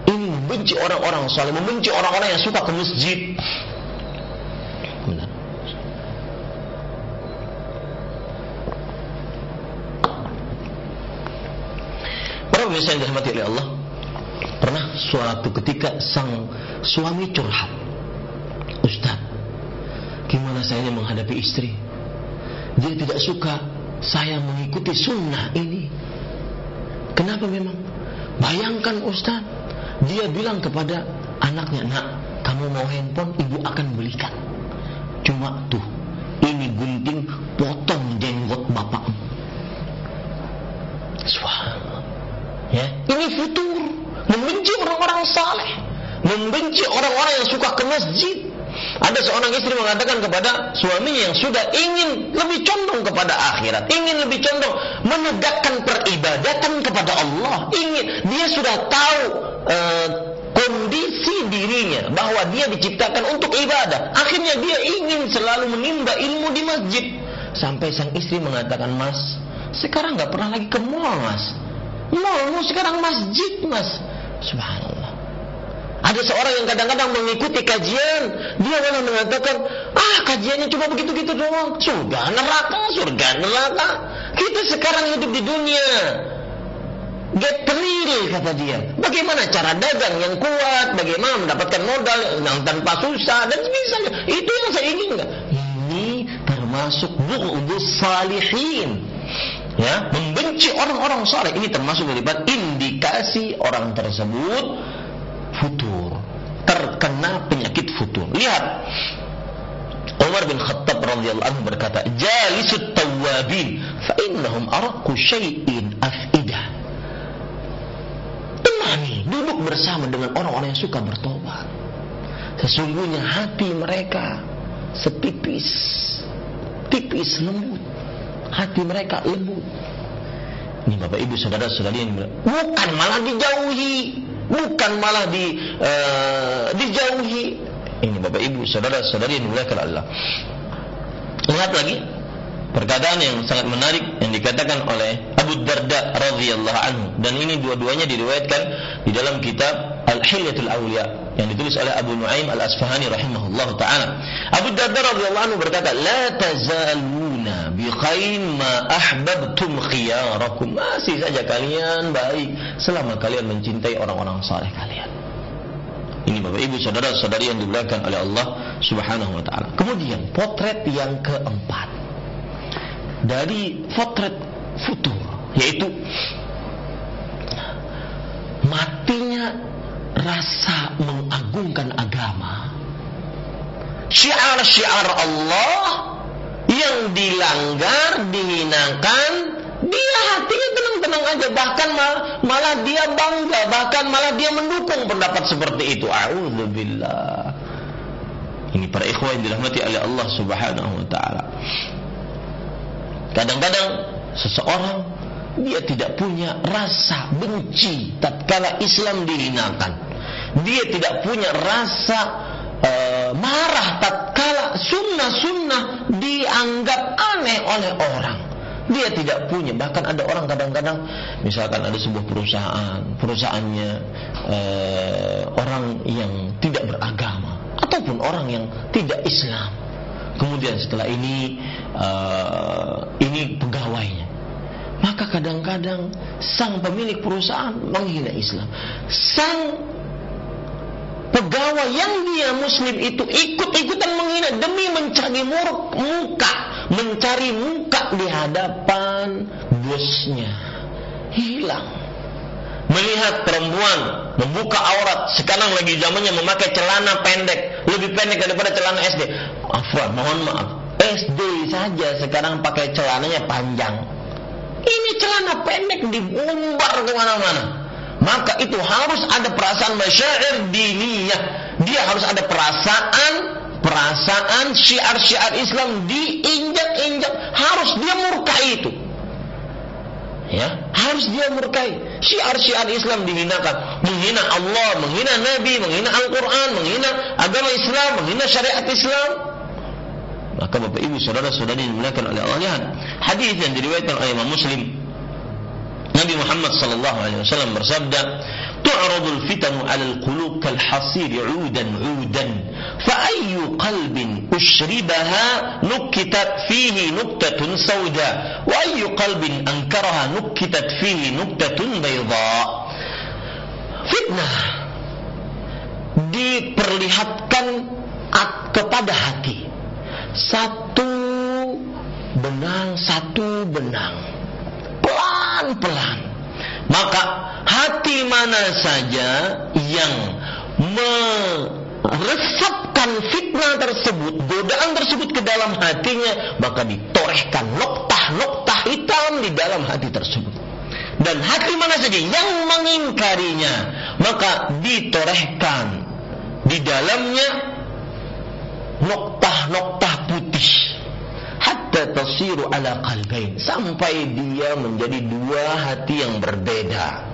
Ini membenci orang-orang saleh, membenci orang-orang yang suka ke masjid. Benar. Para pemirsa yang dirahmati oleh Allah, pernah suatu ketika sang suami curhat. Ustaz, Gimana saya menghadapi istri? Dia tidak suka saya mengikuti sunnah ini. Kenapa memang? Bayangkan Ustaz, dia bilang kepada anaknya, nak, kamu mau handphone, ibu akan belikan. Cuma tuh, ini gunting potong jenggot bapakmu. Subhanallah. Ya, ini futur. Membenci orang-orang saleh. Membenci orang-orang yang suka ke masjid ada seorang istri mengatakan kepada suaminya yang sudah ingin lebih condong kepada akhirat, ingin lebih condong menegakkan peribadatan kepada Allah, ingin dia sudah tahu uh, kondisi dirinya bahwa dia diciptakan untuk ibadah. Akhirnya dia ingin selalu menimba ilmu di masjid. Sampai sang istri mengatakan, "Mas, sekarang nggak pernah lagi ke mall, Mas. Mallmu sekarang masjid, Mas." Subhanallah. Ada seorang yang kadang-kadang mengikuti kajian, dia malah mengatakan, ah kajiannya cuma begitu-gitu doang. Surga neraka, surga neraka. Kita sekarang hidup di dunia. get real kata dia. Bagaimana cara dagang yang kuat, bagaimana mendapatkan modal yang tanpa susah dan sebagainya. Itu yang saya inginkan. Ini termasuk bu'udus salihin. Ya, membenci orang-orang saleh ini termasuk daripada indikasi orang tersebut futur, terkena penyakit futur. Lihat Umar bin Khattab radhiyallahu anhu berkata, "Jalisut tawabin fa innahum araqu syai'in af'idah." Temani, duduk bersama dengan orang-orang yang suka bertobat. Sesungguhnya hati mereka setipis, tipis lembut. Hati mereka lembut. Ini Bapak Ibu saudara-saudari yang bukan malah dijauhi, bukan malah di uh, dijauhi, ini Bapak Ibu, saudara-saudari yang dimuliakan Allah. Lihat lagi perkataan yang sangat menarik yang dikatakan oleh Abu Darda radhiyallahu anhu. Dan ini dua-duanya diriwayatkan di dalam kitab Al-Hilyatul Awliya yang ditulis oleh Abu Nuaim Al-Asfahani rahimahullahu taala. Abu Darda radhiyallahu anhu berkata, "La tazaluna bi khairin ma ahbabtum khiyarakum." Masih saja kalian baik selama kalian mencintai orang-orang saleh kalian. Ini Bapak Ibu saudara-saudari yang dimuliakan oleh Allah Subhanahu wa taala. Kemudian potret yang keempat. Dari potret futur yaitu matinya rasa mengagungkan agama. Syiar-syiar Allah yang dilanggar, dihinakan, dia hatinya tenang-tenang aja. Bahkan malah, malah dia bangga bahkan malah dia mendukung pendapat seperti itu. A'udzubillah. Ini para ikhwan yang dirahmati oleh Allah Subhanahu wa taala. Kadang-kadang seseorang dia tidak punya rasa benci tatkala Islam dihinakan dia tidak punya rasa uh, marah tatkala sunnah-sunnah dianggap aneh oleh orang dia tidak punya. Bahkan ada orang kadang-kadang, misalkan ada sebuah perusahaan, perusahaannya eh, orang yang tidak beragama ataupun orang yang tidak Islam. Kemudian setelah ini eh, ini pegawainya. Maka kadang-kadang sang pemilik perusahaan menghina Islam. Sang pegawai yang dia muslim itu ikut-ikutan menghina demi mencari muka, mencari muka di hadapan bosnya. Hilang. Melihat perempuan membuka aurat, sekarang lagi zamannya memakai celana pendek, lebih pendek daripada celana SD. Afwan, mohon maaf. SD saja sekarang pakai celananya panjang. Ini celana pendek diumbar ke mana-mana maka itu harus ada perasaan masyair diniyah. Dia harus ada perasaan perasaan syiar-syiar Islam diinjak-injak, harus dia murkai itu. Ya, harus dia murkai. Syiar-syiar Islam dihinakan, menghina Allah, menghina Nabi, menghina Al-Qur'an, menghina agama Islam, menghina syariat Islam. Maka Bapak Ibu saudara-saudari dimuliakan oleh Allah lihat hadis yang diriwayatkan oleh Imam Muslim Nabi Muhammad sallallahu alaihi wasallam bersabda, "Tu'radul fitanu 'alal qulub kal hasir 'udan 'udan, fa ayyu qalbin ushribaha nukitat fihi nuktatun sauda, wa ayyu qalbin ankaraha nukitat fihi nuktatun bayda." Fitnah diperlihatkan kepada hati. Satu benang, satu benang pelan-pelan. Maka hati mana saja yang meresapkan fitnah tersebut, godaan tersebut ke dalam hatinya, maka ditorehkan noktah-noktah hitam di dalam hati tersebut. Dan hati mana saja yang mengingkarinya, maka ditorehkan di dalamnya noktah-noktah hatta tasiru ala qalbain. Sampai dia menjadi dua hati yang berbeda.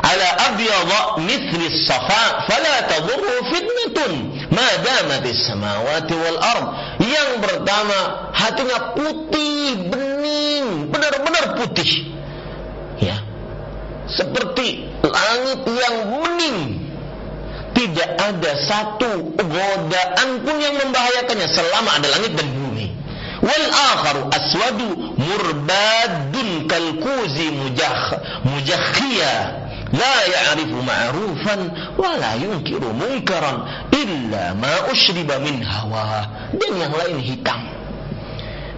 Ala abyadha mithli safa fala tadurru fitnatun. Ma damatis samawati wal ard. Yang pertama hatinya putih bening benar-benar putih. Ya. Seperti langit yang bening. Tidak ada satu godaan pun yang membahayakannya selama ada langit dan bumi wal akharu aswadu murbadun kalkuzi mujah mujakhia لا يعرف معروفا ولا ينكر منكرا إلا ما أشرب من هواه dan yang lain hitam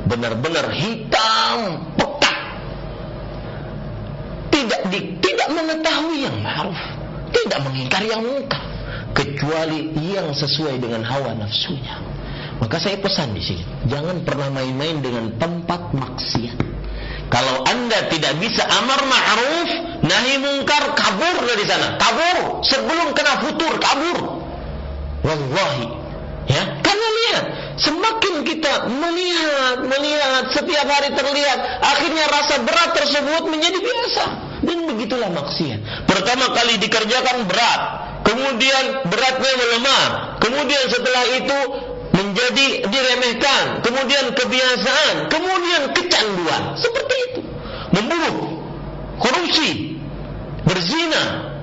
benar-benar hitam pekat tidak di, tidak mengetahui yang ma'ruf tidak mengingkari yang munkar kecuali yang sesuai dengan hawa nafsunya maka saya pesan di sini jangan pernah main-main dengan tempat maksiat kalau anda tidak bisa amar ma'ruf, nahi mungkar, kabur dari sana. Kabur sebelum kena futur, kabur. Wallahi. Ya, karena lihat, semakin kita melihat, melihat setiap hari terlihat, akhirnya rasa berat tersebut menjadi biasa. Dan begitulah maksiat. Pertama kali dikerjakan berat, kemudian beratnya melemah, kemudian setelah itu menjadi diremehkan, kemudian kebiasaan, kemudian kecanduan. Seperti itu. Membunuh, korupsi, berzina,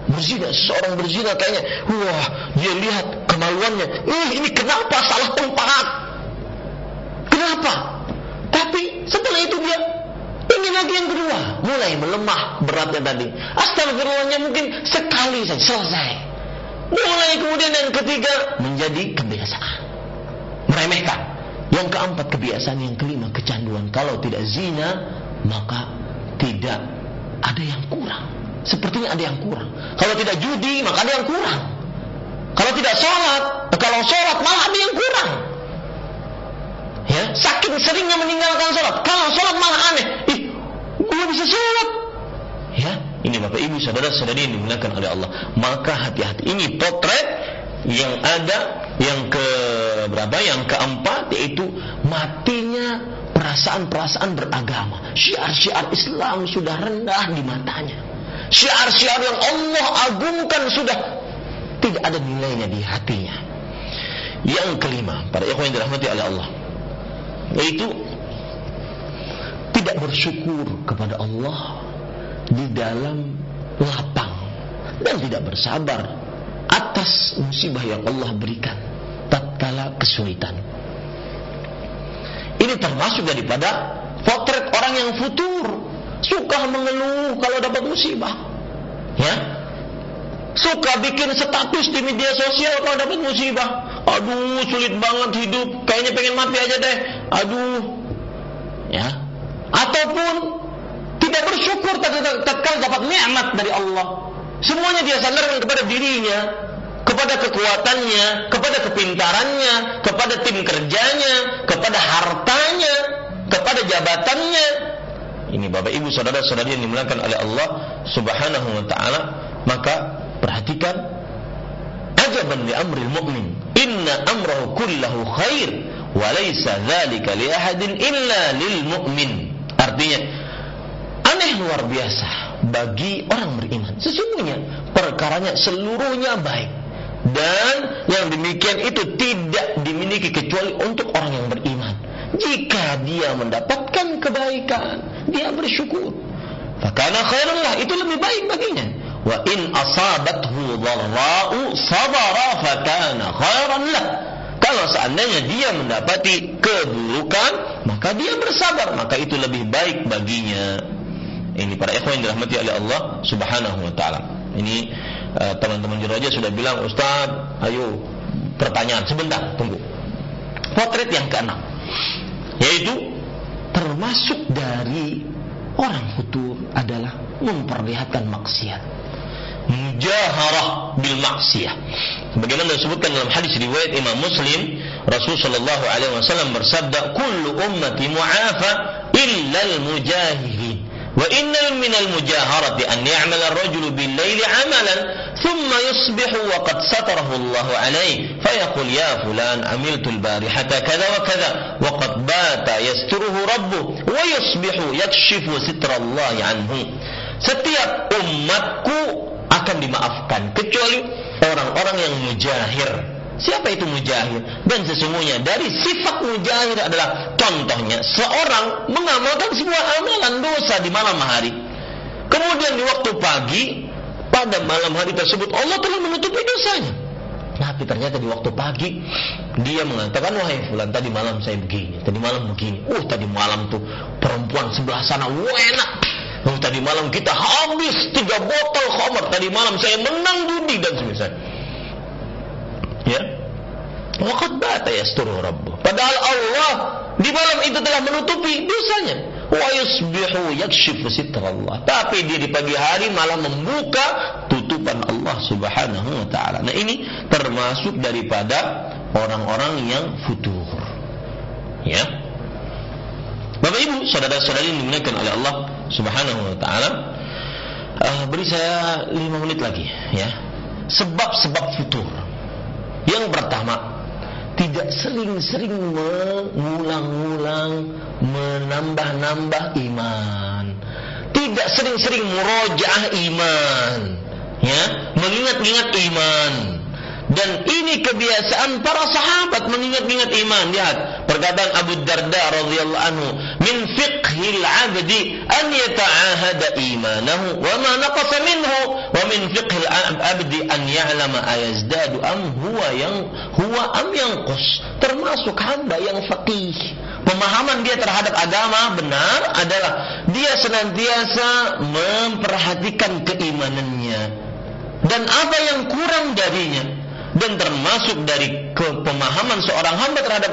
berzina, seorang berzina kayaknya, wah, dia lihat kemaluannya, eh, ini kenapa salah tempat? Kenapa? Tapi setelah itu dia ingin lagi yang kedua, mulai melemah beratnya tadi. Astagfirullahnya mungkin sekali saja selesai. Mulai kemudian yang ketiga menjadi kebiasaan meremehkan. Yang keempat kebiasaan, yang kelima kecanduan. Kalau tidak zina, maka tidak ada yang kurang. Sepertinya ada yang kurang. Kalau tidak judi, maka ada yang kurang. Kalau tidak sholat, kalau sholat malah ada yang kurang. Ya, saking seringnya meninggalkan sholat. Kalau sholat malah aneh. Ih, gue bisa sholat. Ya, ini bapak ibu saudara saudari yang dimuliakan oleh Allah. Maka hati-hati. Ini potret yang ada yang berapa? Yang keempat yaitu matinya perasaan-perasaan beragama. Syiar-syiar Islam sudah rendah di matanya. Syiar-syiar yang Allah agungkan sudah tidak ada nilainya di hatinya. Yang kelima, para ikhwan yang dirahmati oleh Allah, yaitu tidak bersyukur kepada Allah di dalam lapang dan tidak bersabar atas musibah yang Allah berikan tatkala kesulitan. Ini termasuk daripada potret orang yang futur, suka mengeluh kalau dapat musibah. Ya. Suka bikin status di media sosial kalau dapat musibah. Aduh, sulit banget hidup, kayaknya pengen mati aja deh. Aduh. Ya. Ataupun tidak bersyukur tatkala dapat nikmat dari Allah. Semuanya dia sandarkan kepada dirinya, kepada kekuatannya, kepada kepintarannya, kepada tim kerjanya, kepada hartanya, kepada jabatannya. Ini Bapak Ibu saudara-saudari yang dimuliakan oleh Allah Subhanahu wa taala, maka perhatikan ajaban li amril mu'min. Inna amrahu kullahu khair wa laysa dzalika li ahadin illa lil mu'min. Artinya aneh luar biasa bagi orang beriman. Sesungguhnya perkaranya seluruhnya baik. Dan yang demikian itu tidak dimiliki kecuali untuk orang yang beriman. Jika dia mendapatkan kebaikan, dia bersyukur. Fakana khairullah itu lebih baik baginya. Wa in asabathu dharra'u sabara fakana khairan lah. Kalau seandainya dia mendapati keburukan, maka dia bersabar, maka itu lebih baik baginya. Ini para ikhwan yang dirahmati oleh Allah Subhanahu wa taala. Ini teman-teman Juraja sudah bilang, "Ustaz, ayo pertanyaan sebentar, tunggu." Potret yang keenam yaitu termasuk dari orang futur adalah memperlihatkan maksiat. Mujaharah bil maksiyah. Bagaimana disebutkan dalam hadis riwayat Imam Muslim, Rasul sallallahu alaihi wasallam bersabda, "Kullu ummati mu'afa illa al-mujahirin." وإن من المجاهرة أن يعمل الرجل بالليل عملا ثم يصبح وقد ستره الله عليه فيقول يا فلان عملت البارحة كذا وكذا وقد بات يستره ربه ويصبح يكشف ستر الله عنه. setiap umatku akan dimaafkan kecuali orang-orang yang mujahir. Siapa itu mujahid? Dan sesungguhnya dari sifat mujahid adalah contohnya seorang mengamalkan sebuah amalan dosa di malam hari. Kemudian di waktu pagi pada malam hari tersebut Allah telah menutupi dosanya. Tapi ternyata di waktu pagi dia mengatakan wahai fulan tadi malam saya begini, tadi malam begini. Uh tadi malam tuh perempuan sebelah sana wah enak. Oh tadi malam kita habis tiga botol khamar. Tadi malam saya menang judi dan semisal. Ya. Waqad bata yasturu rabbuh. Padahal Allah di malam itu telah menutupi dosanya wa yusbihu yakshifu sitrallah. Tapi dia di pagi hari malah membuka tutupan Allah Subhanahu wa taala. Nah, ini termasuk daripada orang-orang yang futur. Ya. Bapak Ibu, saudara-saudari yang dimuliakan oleh Allah Subhanahu wa taala, uh, beri saya lima menit lagi ya. Sebab-sebab futur. Yang pertama, tidak sering-sering mengulang-ulang menambah-nambah iman. Tidak sering-sering murojaah iman. Ya mengingat-ingat iman dan ini kebiasaan para sahabat mengingat-ingat iman. Lihat perkataan Abu Darda radhiyallahu anhu, "Min fiqhil 'abdi an yata'ahada imanahu wa ma naqasa minhu, wa min fiqhil 'abdi an ya'lama ayazdadu am huwa yang huwa am yanqus." Termasuk hamba yang faqih. Pemahaman dia terhadap agama benar adalah dia senantiasa memperhatikan keimanannya dan apa yang kurang darinya dan termasuk dari pemahaman seorang hamba terhadap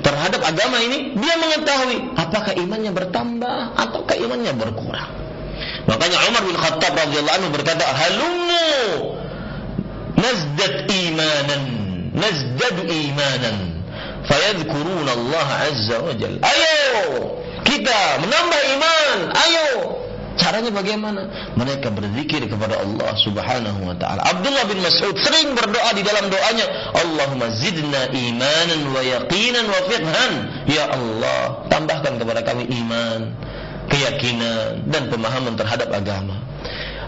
terhadap agama ini dia mengetahui apakah imannya bertambah atau imannya berkurang. Makanya Umar bin Khattab radhiyallahu anhu berkata, "Halummu nazdad imanan, nazdad imanan." Fayadhkuruna Allah azza wa jalla. Ayo kita menambah iman. Ayo Caranya bagaimana? Mereka berzikir kepada Allah Subhanahu wa taala. Abdullah bin Mas'ud sering berdoa di dalam doanya, Allahumma zidna imanan wa yaqinan wa fiqhan. Ya Allah, tambahkan kepada kami iman, keyakinan dan pemahaman terhadap agama.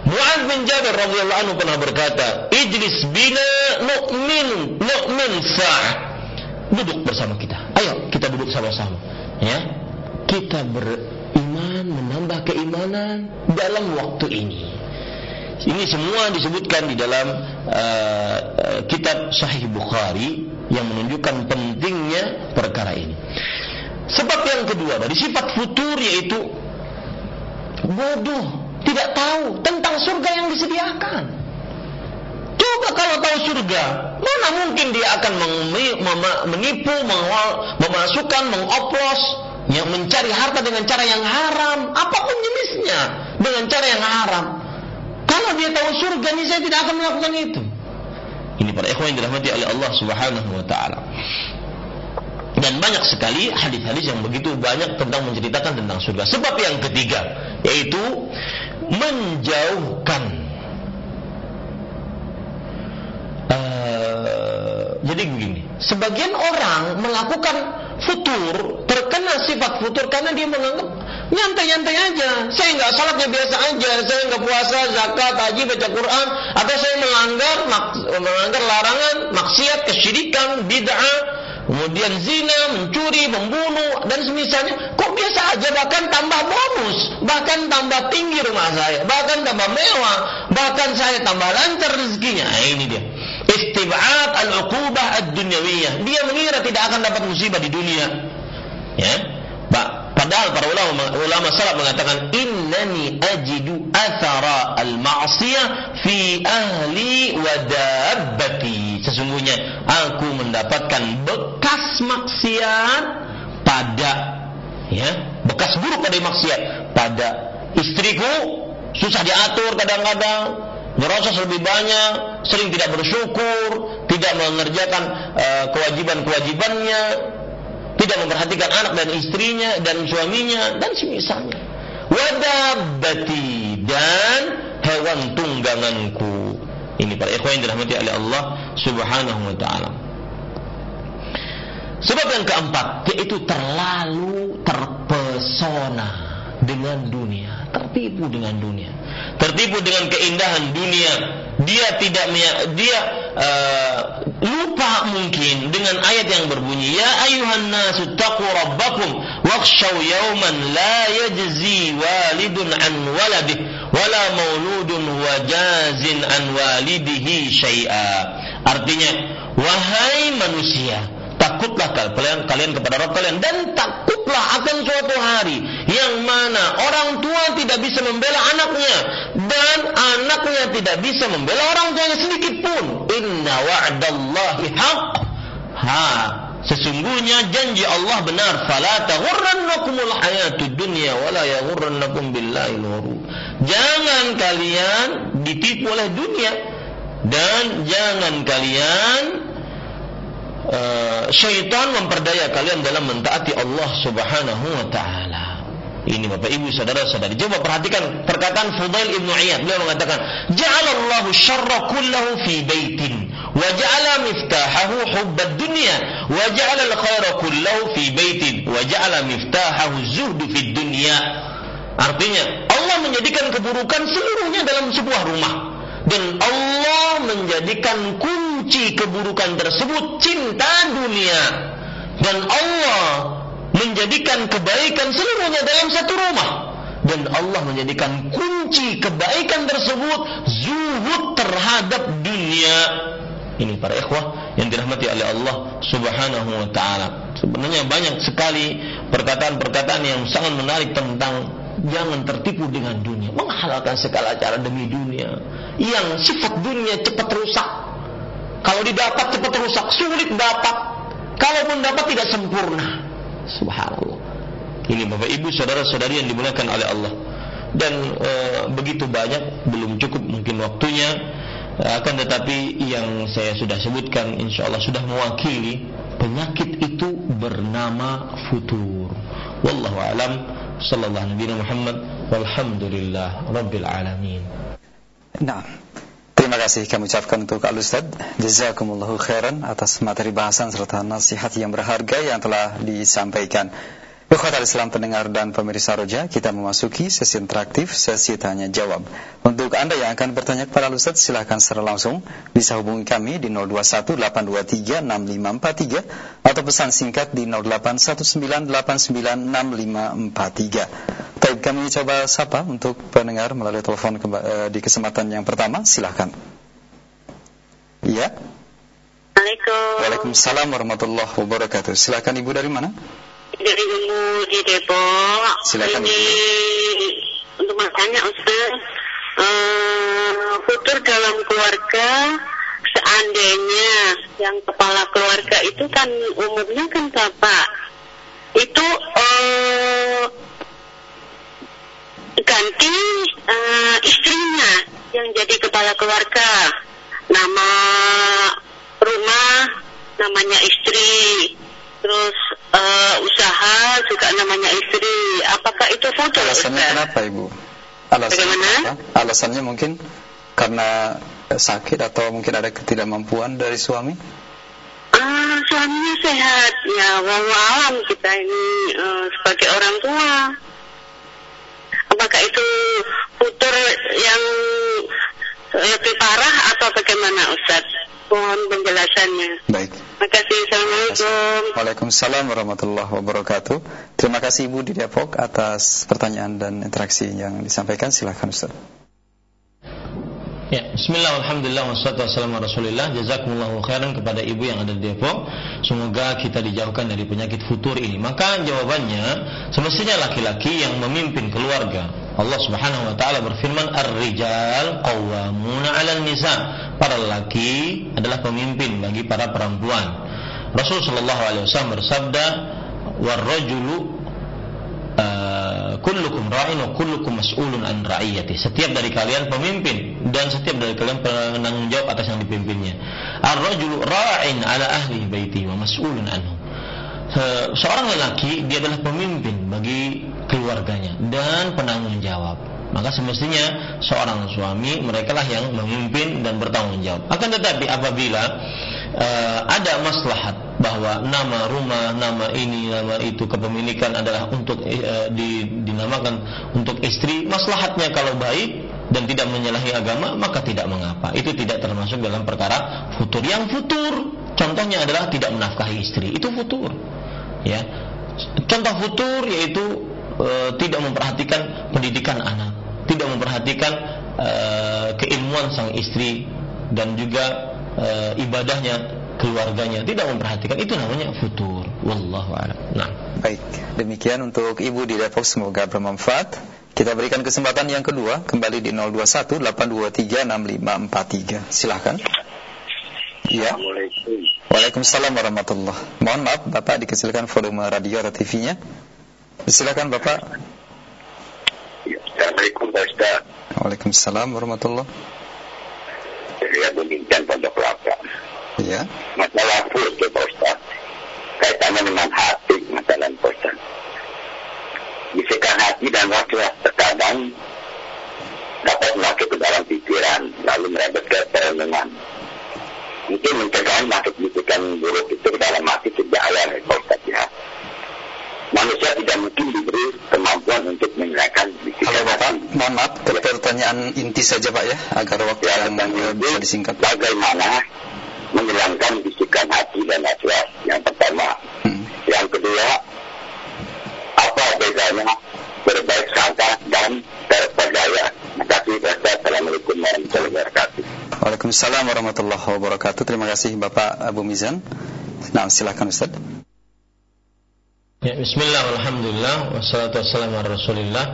Mu'ad bin Jabir radhiyallahu anhu pernah berkata, "Ijlis bina nu'min nu'min sa'ah." Duduk bersama kita. Ayo kita duduk sama-sama. Ya. Kita ber iman, menambah keimanan dalam waktu ini. Ini semua disebutkan di dalam uh, kitab Sahih Bukhari yang menunjukkan pentingnya perkara ini. Sebab yang kedua dari sifat futur yaitu bodoh, tidak tahu tentang surga yang disediakan. Coba kalau tahu surga, mana mungkin dia akan menipu, memasukkan, mengoplos yang mencari harta dengan cara yang haram, apa pun jenisnya, dengan cara yang haram. Kalau dia tahu surga, ini saya tidak akan melakukan itu. Ini para ikhwan yang dirahmati oleh Allah Subhanahu wa taala. Dan banyak sekali hadis-hadis yang begitu banyak tentang menceritakan tentang surga. Sebab yang ketiga yaitu menjauhkan uh, jadi begini, sebagian orang melakukan futur, terkena sifat futur karena dia menganggap nyantai-nyantai aja. Saya nggak salatnya biasa aja, saya nggak puasa, zakat, haji, baca Quran, atau saya melanggar melanggar larangan, maksiat, kesyirikan, bid'ah, kemudian zina, mencuri, membunuh dan semisalnya. Kok biasa aja bahkan tambah bonus, bahkan tambah tinggi rumah saya, bahkan tambah mewah, bahkan saya tambah lancar rezekinya. Nah, ini dia istib'ad al-uqubah ad-dunyawiyah. Dia mengira tidak akan dapat musibah di dunia. Ya. Padahal para ulama ulama salaf mengatakan innani ajidu athara al-ma'siyah fi ahli wa dabbati. Sesungguhnya aku mendapatkan bekas maksiat pada ya, bekas buruk pada maksiat pada istriku susah diatur kadang-kadang merosot lebih banyak, sering tidak bersyukur, tidak mengerjakan uh, kewajiban-kewajibannya, tidak memperhatikan anak dan istrinya dan suaminya dan semisalnya. Wadabati dan hewan tungganganku. Ini para ikhwan yang dirahmati oleh Allah Subhanahu wa taala. Sebab yang keempat yaitu terlalu terpesona dengan dunia, tertipu dengan dunia. Tertipu dengan keindahan dunia. Dia tidak dia uh, lupa mungkin dengan ayat yang berbunyi ya ayuhan nasu taqu rabbakum wakhshaw yawman la yajzi walidun an waladih wala mauludun huwa jazin an walidihi syai'a. Artinya, wahai manusia, takutlah kalian kalian kepada Rabb kalian dan takutlah akan suatu hari yang mana orang tua tidak bisa membela anaknya dan anaknya tidak bisa membela orang tuanya sedikit pun. Inna wa'dallahi haq. Ha, sesungguhnya janji Allah benar. Fala taghurrannakumul hayatud dunya wala yaghurrannakum billahi Jangan kalian ditipu oleh dunia dan jangan kalian uh, syaitan memperdaya kalian dalam mentaati Allah Subhanahu wa taala. Ini Bapak Ibu saudara-saudari. Coba perhatikan perkataan Fudail Ibnu Iyad. Beliau mengatakan, "Ja'alallahu syarra kullahu fi baitin wa ja'ala miftahahu hubbad dunya wa ja'ala al-khaira kullahu fi baitin wa ja'ala miftahahu zuhdu fid dunya." Artinya, Allah menjadikan keburukan seluruhnya dalam sebuah rumah dan Allah menjadikan kunci keburukan tersebut cinta dunia. Dan Allah menjadikan kebaikan seluruhnya dalam satu rumah. Dan Allah menjadikan kunci kebaikan tersebut zuhud terhadap dunia. Ini para ikhwah yang dirahmati oleh Allah Subhanahu wa taala. Sebenarnya banyak sekali perkataan-perkataan yang sangat menarik tentang jangan tertipu dengan dunia. Menghalalkan segala cara demi dunia. Yang sifat dunia cepat rusak. Kalau didapat cepat rusak, sulit dapat. Kalaupun dapat tidak sempurna. Subhanallah. Ini Bapak Ibu saudara-saudari yang dimuliakan oleh Allah. Dan e, begitu banyak belum cukup mungkin waktunya akan tetapi yang saya sudah sebutkan insya Allah sudah mewakili penyakit itu bernama futur. Wallahu alam sallallahu Nabi Muhammad walhamdulillah rabbil alamin. Nah, terima kasih kami ucapkan untuk Al Ustaz. Jazakumullahu khairan atas materi bahasan serta nasihat yang berharga yang telah disampaikan. Ikhwatal Islam pendengar dan pemirsa Roja, kita memasuki sesi interaktif, sesi tanya jawab. Untuk Anda yang akan bertanya kepada Ustaz, silahkan secara langsung bisa hubungi kami di 0218236543 atau pesan singkat di 0819896543. Baik, kami coba sapa untuk pendengar melalui telepon eh, di kesempatan yang pertama, silahkan. Iya. Assalamualaikum. Waalaikumsalam warahmatullahi wabarakatuh. Silahkan Ibu dari mana? Dari Ibu di Depok. Silakan. Ini untuk makanya Ustaz, uh, futur dalam keluarga seandainya yang kepala keluarga itu kan umurnya kan bapak itu uh, ganti uh, istrinya yang jadi kepala keluarga nama rumah namanya istri terus uh, usaha juga namanya istri. Apakah itu foto? Alasannya Ustaz? kenapa Ibu? Alasannya Bagaimana? Apa? Alasannya mungkin karena sakit atau mungkin ada ketidakmampuan dari suami? Ah, suaminya sehat. Ya, walau kita ini uh, sebagai orang tua. Apakah itu putur yang lebih parah atau bagaimana Ustaz? Mohon penjelasannya. Baik. Terima kasih. Assalamualaikum. Waalaikumsalam warahmatullahi wabarakatuh. Terima kasih Ibu di Depok atas pertanyaan dan interaksi yang disampaikan. Silahkan Ustaz. Ya, bismillah, alhamdulillah, wassalatu wassalamu rasulillah Jazakumullahu khairan kepada ibu yang ada di Depok Semoga kita dijauhkan dari penyakit futur ini Maka jawabannya Semestinya laki-laki yang memimpin keluarga Allah subhanahu wa ta'ala berfirman Ar-rijal qawwamuna ala nisa Para laki adalah pemimpin bagi para perempuan Rasul sallallahu alaihi wasallam bersabda Warrajulu kullukum ra'in wa kullukum mas'ulun an ra'iyati. Setiap dari kalian pemimpin dan setiap dari kalian penanggung jawab atas yang dipimpinnya. Ar-rajulu ra'in ala ahli baiti wa mas'ulun anhu. Seorang lelaki dia adalah pemimpin bagi keluarganya dan penanggung jawab. Maka semestinya seorang suami mereka lah yang memimpin dan bertanggung jawab. Akan tetapi apabila uh, ada maslahat bahwa nama rumah, nama ini, nama itu kepemilikan adalah untuk uh, di, dinamakan untuk istri, maslahatnya kalau baik dan tidak menyalahi agama maka tidak mengapa. Itu tidak termasuk dalam perkara futur. Yang futur contohnya adalah tidak menafkahi istri. Itu futur. Ya. Contoh futur yaitu uh, tidak memperhatikan pendidikan anak, tidak memperhatikan uh, keilmuan sang istri dan juga e, ibadahnya, keluarganya, tidak memperhatikan itu namanya futur. Wallahu a'lam. Nah. Baik, demikian untuk Ibu di Depok semoga bermanfaat. Kita berikan kesempatan yang kedua kembali di 021 823 6543. Silakan. Ya. Waalaikumsalam warahmatullahi Mohon maaf Bapak dikecilkan volume radio atau TV-nya. Silakan Bapak. Assalamualaikum Pak Ustaz. Waalaikumsalam warahmatullahi Saya Bumintan Pondok Kelapa. Iya. Masalah ya Pak Ustaz. Kaitannya dengan hati masalah Pak Ustaz. Bisikan hati dan was-was terkadang dapat masuk ke dalam pikiran lalu merebut ke perenungan. Mungkin mencegah masuk bisikan buruk itu ke dalam hati sejak awal ya Pak Ustaz ya. Manusia tidak mungkin diberi kemampuan untuk menyelesaikan bisikan Halo Bapak, mohon maaf pertanyaan inti saja Pak ya agar waktu Ya, yang bisa disingkat. bagaimana menghilangkan bisikan hati dan was yang pertama. Hmm. Yang kedua, apa bedanya berbaik sangka dan terperdaya? Terima kasih, Ustaz. Assalamualaikum warahmatullahi wabarakatuh. Waalaikumsalam warahmatullahi wabarakatuh. Terima kasih Bapak Abu Mizan. Nah, silakan Ustaz. Ya, bismillah, alhamdulillah, wassalatu wassalamu ala rasulillah.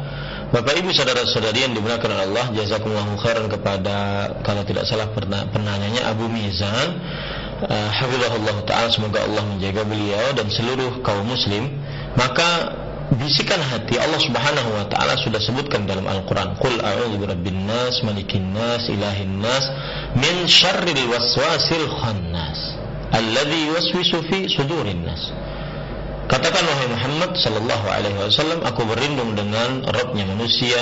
Bapak ibu saudara-saudari yang dimuliakan oleh Allah Jazakumullahu khairan kepada Kalau tidak salah penanyanya Abu Mizan. Uh, Hafizahullah ta'ala Semoga Allah menjaga beliau dan seluruh kaum muslim. Maka bisikan hati Allah subhanahu wa ta'ala Sudah sebutkan dalam Al-Quran. Qul a'udhu birabbin nas, malikin nas, ilahin nas Min syarril waswasil khannas Alladhi waswisu fi sudurin nas Katakan wahai Muhammad sallallahu alaihi wasallam, aku berlindung dengan Rabbnya manusia,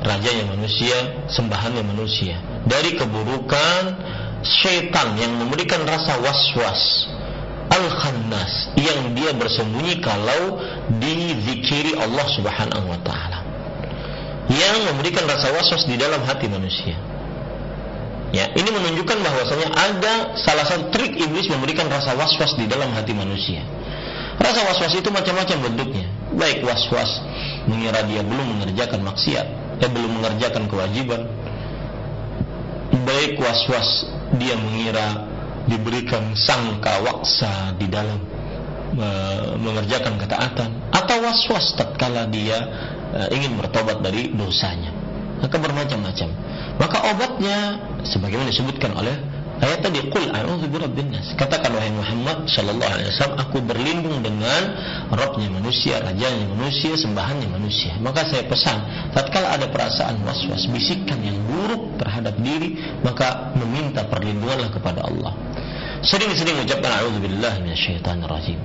rajanya manusia, sembahannya manusia dari keburukan syaitan yang memberikan rasa was-was al-khannas yang dia bersembunyi kalau dizikiri Allah Subhanahu wa taala. Yang memberikan rasa was-was di dalam hati manusia. Ya, ini menunjukkan bahwasanya ada salah satu trik iblis memberikan rasa was-was di dalam hati manusia. Rasa was-was itu macam-macam bentuknya. Baik was-was mengira dia belum mengerjakan maksiat, dia belum mengerjakan kewajiban. Baik was-was dia mengira diberikan sangka waksa di dalam uh, mengerjakan ketaatan atau was-was tatkala dia uh, ingin bertobat dari dosanya. Maka bermacam-macam. Maka obatnya sebagaimana disebutkan oleh Ayat tadi qul a'udzu birabbin nas. Katakan wahai Muhammad sallallahu alaihi wasallam aku berlindung dengan Rabbnya manusia, rajanya manusia, sembahannya manusia. Maka saya pesan, tatkala ada perasaan was-was, bisikan yang buruk terhadap diri, maka meminta perlindunganlah kepada Allah. Sering-sering mengucapkan a'udzu billahi minasyaitonir rajim.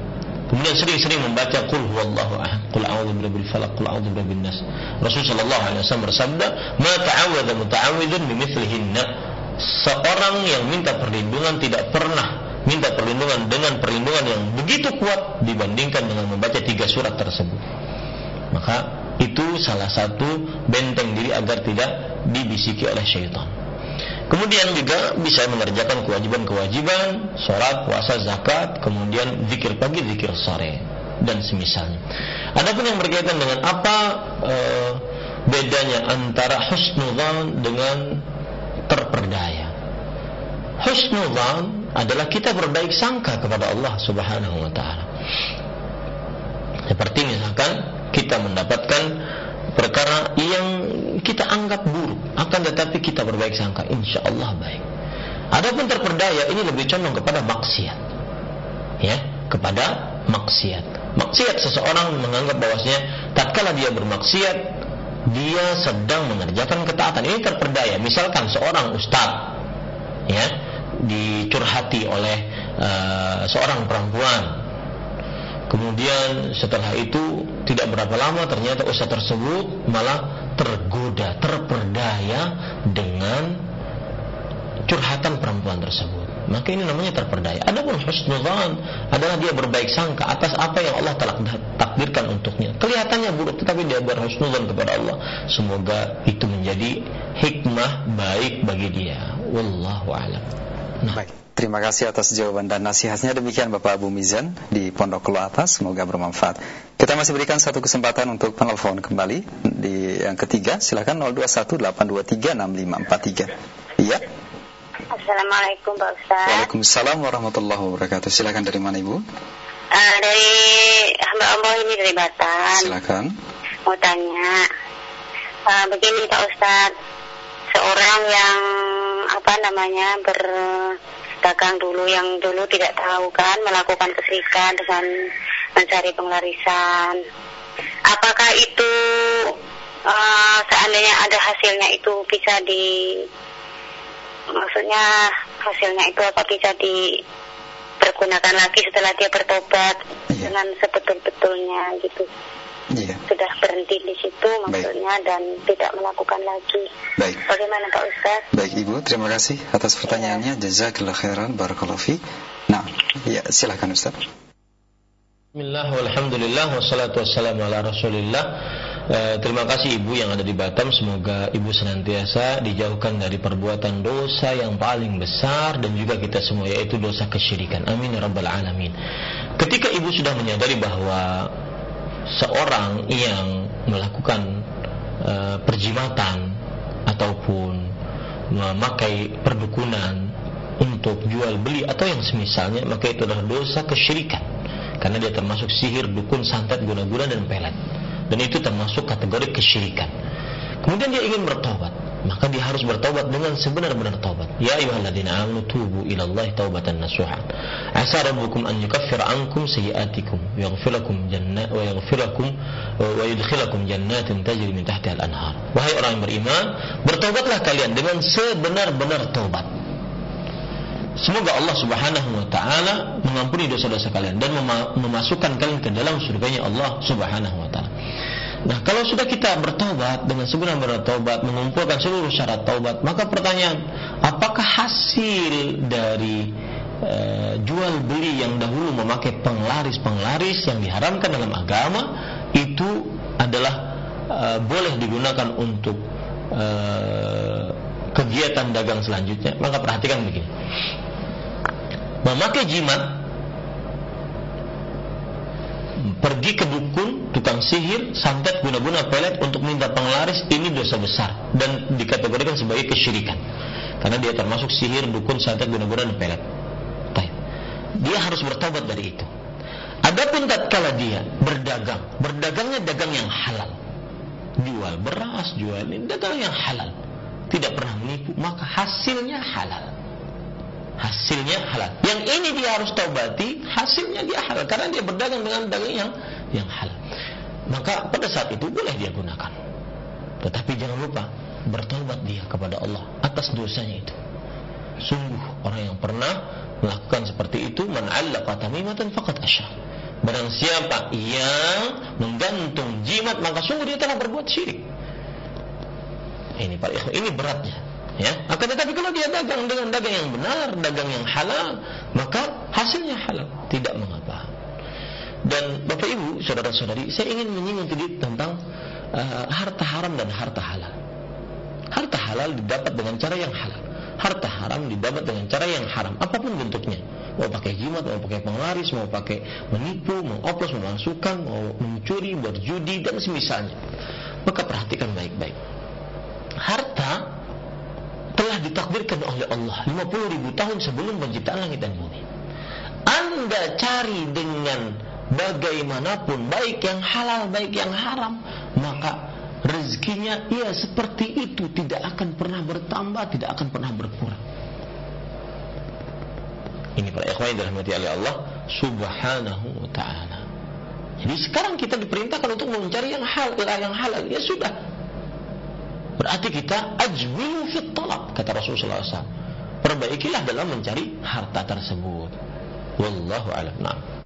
Kemudian sering-sering membaca qul huwallahu ahad, qul a'udzu birabbil falaq, qul a'udzu birabbin nas. Rasul sallallahu alaihi wasallam bersabda, "Ma ta'awwadha muta'awwidun bimithlihinna." Seorang yang minta perlindungan tidak pernah minta perlindungan dengan perlindungan yang begitu kuat dibandingkan dengan membaca tiga surat tersebut. Maka itu salah satu benteng diri agar tidak dibisiki oleh syaitan. Kemudian juga bisa mengerjakan kewajiban-kewajiban, sholat, puasa, zakat, kemudian zikir pagi, zikir sore, dan semisalnya. Adapun yang berkaitan dengan apa e, bedanya antara husnudzan dengan terperdaya. Husnudzan adalah kita berbaik sangka kepada Allah Subhanahu wa taala. Seperti misalkan kita mendapatkan perkara yang kita anggap buruk, akan tetapi kita berbaik sangka, insya Allah baik. Adapun terperdaya ini lebih condong kepada maksiat, ya, kepada maksiat. Maksiat seseorang menganggap bahwasanya tatkala dia bermaksiat, dia sedang mengerjakan ketaatan. Ini terperdaya. Misalkan seorang ustaz ya dicurhati oleh uh, seorang perempuan. Kemudian setelah itu tidak berapa lama ternyata ustaz tersebut malah tergoda, terperdaya dengan curhatan perempuan tersebut. Maka ini namanya terperdaya. Adapun husnudzan adalah dia berbaik sangka atas apa yang Allah telah takdirkan untuknya. Kelihatannya buruk tetapi dia berhusnudzan kepada Allah. Semoga itu menjadi hikmah baik bagi dia. Wallahu a'lam. Nah. Baik. Terima kasih atas jawaban dan nasihatnya. Demikian Bapak Abu Mizan di Pondok Kelu Atas. Semoga bermanfaat. Kita masih berikan satu kesempatan untuk penelpon kembali di yang ketiga. Silakan 0218236543. Iya. Assalamualaikum Pak Ustaz. Waalaikumsalam warahmatullahi wabarakatuh. Silakan dari mana Ibu? Uh, dari hamba Allah ini dari Batam. Silakan. Mau tanya, uh, begini Pak Ustaz, seorang yang apa namanya berdagang dulu yang dulu tidak tahu kan melakukan kesirikan dengan mencari penglarisan. Apakah itu uh, seandainya ada hasilnya itu bisa di maksudnya hasilnya itu apa bisa dipergunakan lagi setelah dia bertobat Iya. dengan sebetul-betulnya gitu Iya. sudah berhenti di situ maksudnya dan tidak melakukan lagi Baik. bagaimana Pak Ustaz Baik Ibu, terima kasih atas pertanyaannya. Jazakallah khairan, barakallahu fi. Nah, ya silakan Ustaz. Bismillah, walhamdulillah, wassalatu wassalamu ala rasulillah Eh, Terima kasih ibu yang ada di Batam. Semoga ibu senantiasa dijauhkan dari perbuatan dosa yang paling besar Dan juga kita semua yaitu dosa kesyirikan. Amin ya rabbal alamin. Ketika ibu sudah menyadari bahwa Seorang yang melakukan eh, perjimatan Ataupun memakai perdukunan Untuk jual beli atau yang semisalnya Maka itu adalah dosa kesyirikan. Karena dia termasuk sihir, dukun, santet, guna-guna dan pelet. Dan itu termasuk kategori kesyirikan. Kemudian dia ingin bertobat, maka dia harus bertobat dengan sebenar-benar tobat. Ya ayyuhalladzina amanu tubu ila Allah taubatan nasuha. Asa rabbukum an yukaffir ankum sayiatikum wa yaghfir wa yaghfir wa yudkhilakum jannatin tajri min tahtiha al-anhar. Wahai orang yang beriman, bertobatlah kalian dengan sebenar-benar tobat. Semoga Allah Subhanahu wa taala mengampuni dosa-dosa kalian dan mema- memasukkan kalian ke dalam surganya Allah Subhanahu wa taala. Nah, kalau sudah kita bertobat dengan sebenar-benar tobat, mengumpulkan seluruh syarat tobat, maka pertanyaan, apakah hasil dari eh, jual beli yang dahulu memakai penglaris-penglaris yang diharamkan dalam agama itu adalah eh, boleh digunakan untuk eh, kegiatan dagang selanjutnya? Maka perhatikan begini memakai jimat pergi ke dukun, tukang sihir, santet, guna-guna pelet untuk minta penglaris ini dosa besar dan dikategorikan sebagai kesyirikan. Karena dia termasuk sihir, dukun, santet, guna-guna dan pelet. Dia harus bertobat dari itu. Adapun tatkala dia berdagang, berdagangnya dagang yang halal. Jual beras, jual ini dagang yang halal. Tidak pernah menipu, maka hasilnya halal hasilnya halal. Yang ini dia harus taubati, hasilnya dia halal karena dia berdagang dengan dagang yang yang halal. Maka pada saat itu boleh dia gunakan. Tetapi jangan lupa bertobat dia kepada Allah atas dosanya itu. Sungguh orang yang pernah melakukan seperti itu man 'allaqa tamimatan faqad asyrak. Barang siapa yang menggantung jimat maka sungguh dia telah berbuat syirik. Ini para ikhwan, ini beratnya. Ya, akan tetapi kalau dia dagang dengan dagang yang benar, dagang yang halal, maka hasilnya halal, tidak mengapa. Dan Bapak Ibu, saudara-saudari, saya ingin menyinggung sedikit tentang uh, harta haram dan harta halal. Harta halal didapat dengan cara yang halal. Harta haram didapat dengan cara yang haram, apa pun bentuknya. Mau pakai jimat, mau pakai penglaris, mau pakai menipu, mau oplos, memasukkan, mau mencuri, berjudi dan semisalnya. Maka perhatikan baik-baik. Harta telah ditakdirkan oleh Allah 50 ribu tahun sebelum penciptaan langit dan bumi. Anda cari dengan bagaimanapun, baik yang halal, baik yang haram, maka rezekinya ya seperti itu tidak akan pernah bertambah, tidak akan pernah berkurang. Ini para ikhwan yang dirahmati oleh Allah Subhanahu wa taala. Jadi sekarang kita diperintahkan untuk mencari yang halal, yang halal. Ya sudah, Berarti kita ajmilu fit talab kata Rasulullah SAW. Perbaikilah dalam mencari harta tersebut. Wallahu a'lam.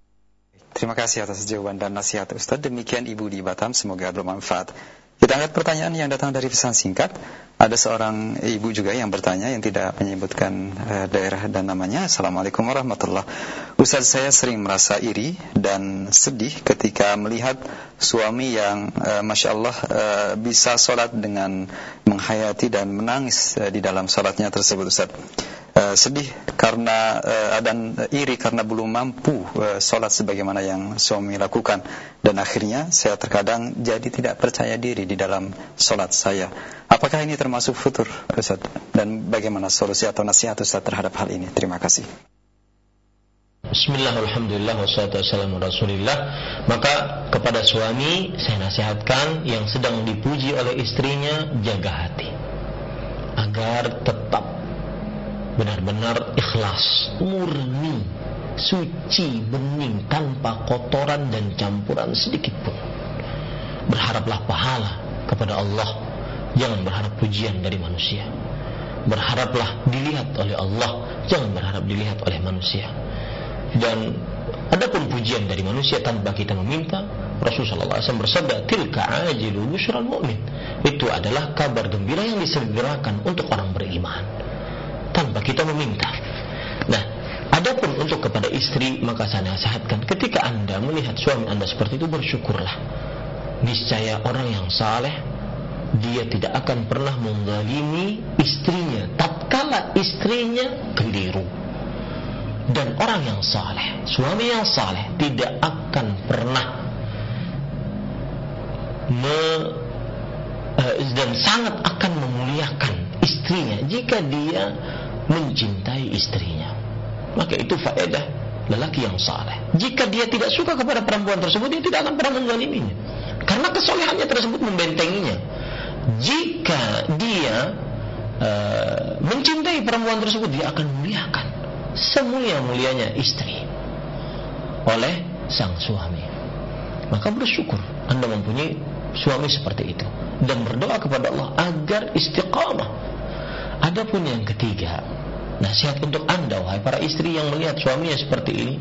Terima kasih atas jawaban dan nasihat Ustaz. Demikian Ibu di Batam, semoga bermanfaat. Kita angkat pertanyaan yang datang dari pesan singkat. Ada seorang ibu juga yang bertanya yang tidak menyebutkan uh, daerah dan namanya. Assalamualaikum warahmatullahi Ustaz saya sering merasa iri dan sedih ketika melihat suami yang uh, Masya Allah uh, bisa sholat dengan menghayati dan menangis uh, di dalam sholatnya tersebut Ustaz. Uh, sedih karena uh, dan iri karena belum mampu uh, sholat sebagaimana yang suami lakukan dan akhirnya saya terkadang jadi tidak percaya diri di dalam sholat saya. Apakah ini termasuk futur Ustaz? Dan bagaimana solusi atau nasihat Ustaz terhadap hal ini? Terima kasih. Bismillah, Alhamdulillah, wassalatu wassalamu rasulillah Maka kepada suami saya nasihatkan yang sedang dipuji oleh istrinya Jaga hati Agar tetap benar-benar ikhlas Murni, suci, bening Tanpa kotoran dan campuran sedikit pun. Berharaplah pahala kepada Allah. Jangan berharap pujian dari manusia. Berharaplah dilihat oleh Allah. Jangan berharap dilihat oleh manusia. Dan adapun pujian dari manusia tanpa kita meminta Rasulullah SAW bersabda tilka ajilu mu'min. Itu adalah kabar gembira yang disegerakan untuk orang beriman tanpa kita meminta. Nah adapun untuk kepada istri maka saya nasihatkan ketika anda melihat suami anda seperti itu bersyukurlah. Niscaya orang yang saleh dia tidak akan pernah mengalimi istrinya. Tatkala istrinya keliru. Dan orang yang saleh, suami yang saleh tidak akan pernah me, dan sangat akan memuliakan istrinya jika dia mencintai istrinya. Maka itu faedah lelaki yang saleh. Jika dia tidak suka kepada perempuan tersebut, dia tidak akan pernah menzaliminya. Karena kesolehannya tersebut membentenginya. Jika dia uh, mencintai perempuan tersebut, dia akan muliakan semulia-mulianya istri oleh sang suami. Maka bersyukur Anda mempunyai suami seperti itu dan berdoa kepada Allah agar istiqamah. Adapun yang ketiga, nasihat untuk Anda wahai para istri yang melihat suaminya seperti ini,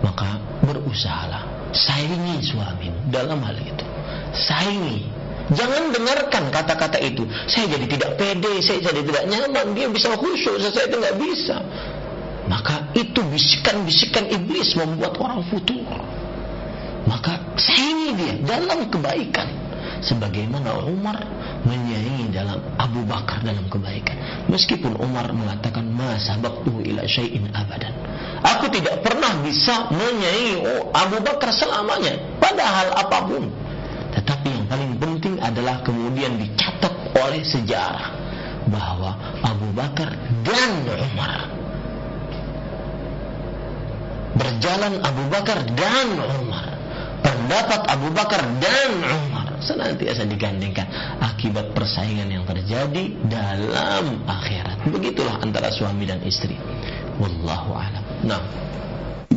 maka berusahalah sayangi suamimu dalam hal itu. Sayangi Jangan dengarkan kata-kata itu. Saya jadi tidak pede, saya jadi tidak nyaman. Dia bisa khusyuk, saya itu nggak bisa. Maka itu bisikan-bisikan iblis membuat orang futur. Maka sayangi dia dalam kebaikan. Sebagaimana Umar menyayangi dalam Abu Bakar dalam kebaikan. Meskipun Umar mengatakan masa sabaqtu ila syai'in abadan. Aku tidak pernah bisa menyayangi Abu Bakar selamanya. Padahal apa pun. Tetapi yang paling penting adalah kemudian dicatat oleh sejarah bahwa Abu Bakar dan Umar berjalan Abu Bakar dan Umar. Pendapat Abu Bakar dan Umar senantiasa digandengkan akibat persaingan yang terjadi dalam akhirat. Begitulah antara suami dan istri. Wallahu a'lam. Nah,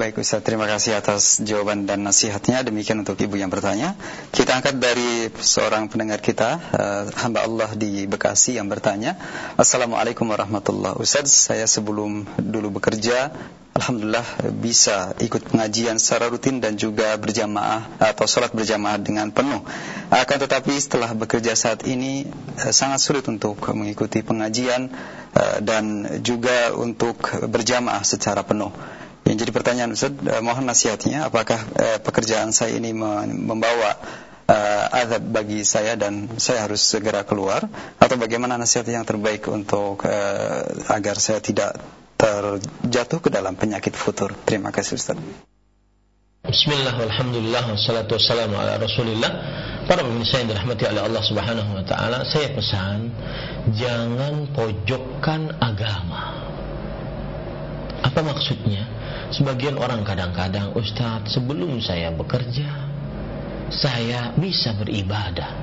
Baik Ustaz, terima kasih atas jawaban dan nasihatnya. Demikian untuk ibu yang bertanya. Kita angkat dari seorang pendengar kita, uh, hamba Allah di Bekasi yang bertanya. Assalamualaikum warahmatullahi wabarakatuh. Ustaz, saya sebelum dulu bekerja Alhamdulillah bisa ikut pengajian secara rutin dan juga berjamaah atau sholat berjamaah dengan penuh. Akan tetapi setelah bekerja saat ini eh, sangat sulit untuk mengikuti pengajian eh, dan juga untuk berjamaah secara penuh. Yang jadi pertanyaan Ustaz, eh, mohon nasihatnya apakah pekerjaan saya ini membawa azab bagi saya dan saya harus segera keluar atau bagaimana nasihat yang terbaik untuk agar saya tidak terjatuh ke dalam penyakit futur. Terima kasih Ustaz. Bismillah, alhamdulillah, wassalatu wassalamu ala rasulillah Para pemirsa yang dirahmati oleh Allah subhanahu wa ta'ala Saya pesan Jangan pojokkan agama Apa maksudnya? Sebagian orang kadang-kadang Ustadz sebelum saya bekerja Saya bisa beribadah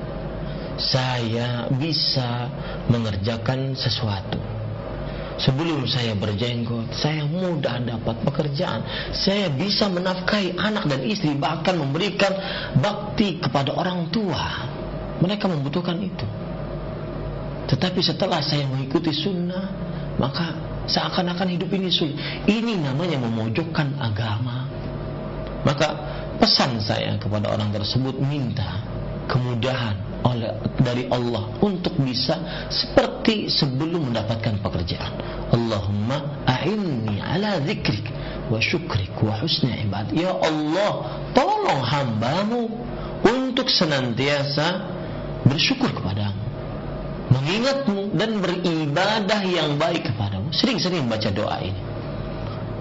Saya bisa mengerjakan sesuatu Sebelum saya berjenggot, saya mudah dapat pekerjaan. Saya bisa menafkahi anak dan istri, bahkan memberikan bakti kepada orang tua. Mereka membutuhkan itu. Tetapi setelah saya mengikuti sunnah, maka seakan-akan hidup ini sulit. Ini namanya memojokkan agama. Maka pesan saya kepada orang tersebut minta kemudahan oleh dari Allah untuk bisa seperti sebelum mendapatkan pekerjaan. Allahumma a'inni ala zikrik wa syukrik wa husni ibad. Ya Allah, tolong hambamu untuk senantiasa bersyukur kepadamu, mengingatmu dan beribadah yang baik kepadamu. sering-sering baca doa ini.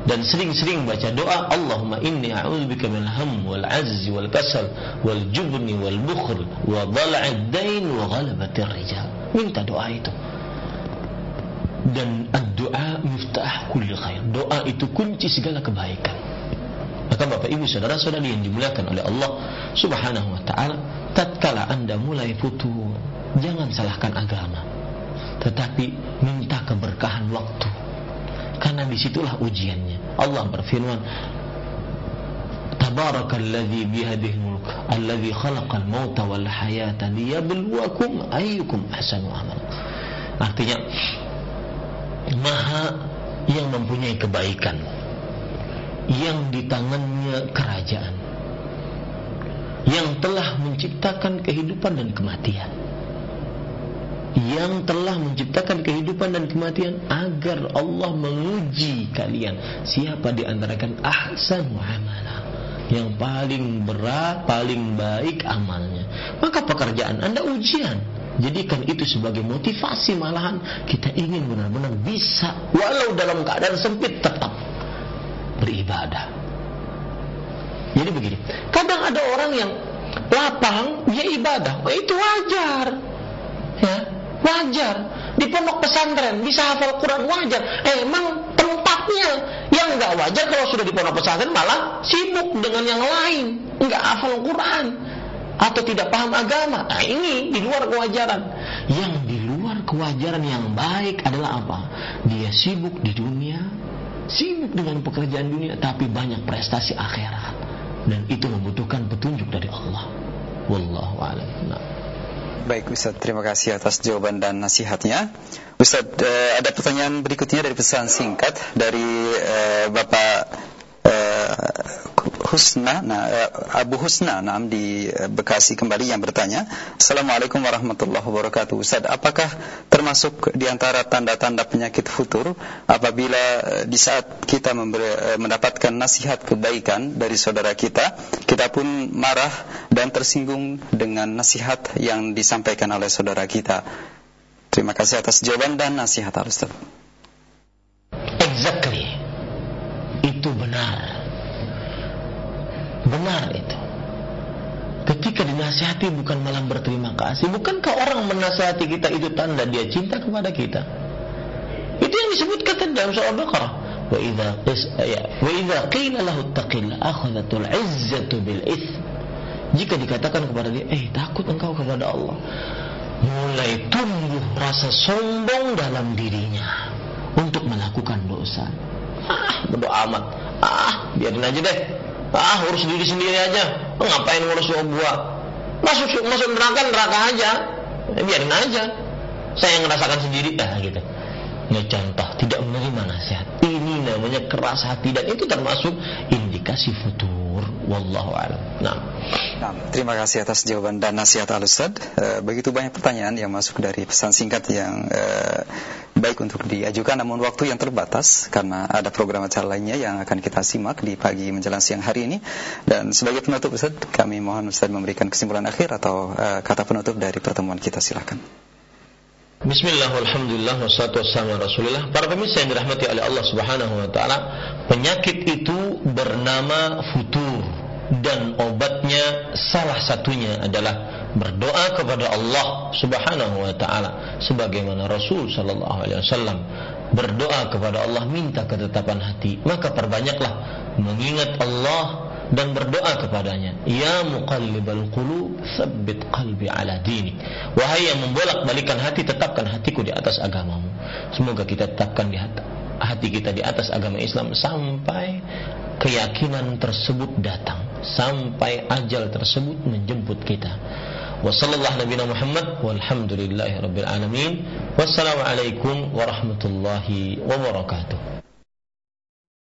Dan sering-sering baca doa Allahumma inni a'udzubika min ham wal azzi wal kasal wal jubni wal bukhl wa dhala'id dain wa ghalabatir rijal minta doa itu. Dan doa miftah kulli khair. Doa itu kunci segala kebaikan. Maka Bapak Ibu saudara-saudari yang dimuliakan oleh Allah Subhanahu wa taala tatkala Anda mulai futur jangan salahkan agama tetapi minta keberkahan waktu. Karena di situlah ujiannya. Allah berfirman Tabarakalladzi biyadihi mulk alladzi khalaqal mauta wal hayata liyabluwakum ayyukum ahsanu amala. Artinya maha yang mempunyai kebaikan yang di tangannya kerajaan yang telah menciptakan kehidupan dan kematian yang telah menciptakan kehidupan dan kematian agar Allah menguji kalian siapa di antara kalian ahsan amala yang paling berat, paling baik amalnya. Maka pekerjaan Anda ujian. Jadikan itu sebagai motivasi malahan kita ingin benar-benar bisa walau dalam keadaan sempit tetap beribadah. Jadi begini, kadang ada orang yang lapang dia ibadah, itu wajar. Ya, wajar. Di pondok pesantren bisa hafal Quran wajar. Eh, emang tempatnya yang nggak wajar kalau sudah di pondok pesantren malah sibuk dengan yang lain. Nggak hafal Quran. Atau tidak paham agama. Nah ini di luar kewajaran. Yang di luar kewajaran yang baik adalah apa? Dia sibuk di dunia sibuk dengan pekerjaan dunia tapi banyak prestasi akhirat. Dan itu membutuhkan petunjuk dari Allah. Wallahu a'lam. Nah. Baik Ustaz, terima kasih atas jawaban dan nasihatnya. Ustaz, uh, ada pertanyaan berikutnya dari pesan singkat dari uh, Bapak Husna, nah, Abu Husna, nah, di Bekasi kembali yang bertanya, Assalamualaikum warahmatullahi wabarakatuh. Ustaz, apakah termasuk di antara tanda-tanda penyakit futur apabila di saat kita mendapatkan nasihat kebaikan dari saudara kita, kita pun marah dan tersinggung dengan nasihat yang disampaikan oleh saudara kita. Terima kasih atas jawaban dan nasihat Ustaz. Exactly. Itu benar. Benar itu. Ketika dinasihati bukan malah berterima kasih. Bukankah orang menasihati kita itu tanda dia cinta kepada kita? Itu yang disebutkan dalam surah Al-Baqarah. Jika dikatakan kepada dia, "Eh, takut engkau kepada Allah." Mulai tumbuh rasa sombong dalam dirinya untuk melakukan dosa. Ah, berdoa amat. Ah, biarin aja deh ah urus diri sendiri aja. Ngapain ngurus buah masuk masuk neraka neraka aja. Ya, biarin aja. Saya yang ngerasakan sendiri. Dah gitu contoh tidak menerima nasihat. Ini namanya keras hati dan itu termasuk indikasi futur. Wallahu alam. Nah. nah terima kasih atas jawaban dan nasihat al Ustaz. E, begitu banyak pertanyaan yang masuk dari pesan singkat yang e, baik untuk diajukan namun waktu yang terbatas karena ada program acara lainnya yang akan kita simak di pagi menjelang siang hari ini. Dan sebagai penutup Ustaz kami mohon Ustaz memberikan kesimpulan akhir atau uh, kata penutup dari pertemuan kita. Silakan Bismillah, alhamdulillah, wassalatu wassalamu rasulillah. Para pemirsa yang dirahmati oleh Allah subhanahu wa ta'ala Penyakit itu bernama futur. Dan obatnya salah satunya adalah berdoa kepada Allah Subhanahu wa taala. Sebagaimana Rasul sallallahu alaihi wasallam berdoa kepada Allah minta ketetapan hati. Maka perbanyaklah mengingat Allah dan berdoa kepadanya. Ya muqallibal qulub tsabbit qalbi ala dinik. Wahai yang membolak-balikan hati tetapkan hatiku di atas agamamu. Semoga kita tetapkan di hati, hati kita di atas agama Islam sampai keyakinan tersebut datang sampai ajal tersebut menjemput kita. Wa sallallahu nabiyana Muhammad walhamdulillahi rabbil alamin. Wassalamu alaikum warahmatullahi wabarakatuh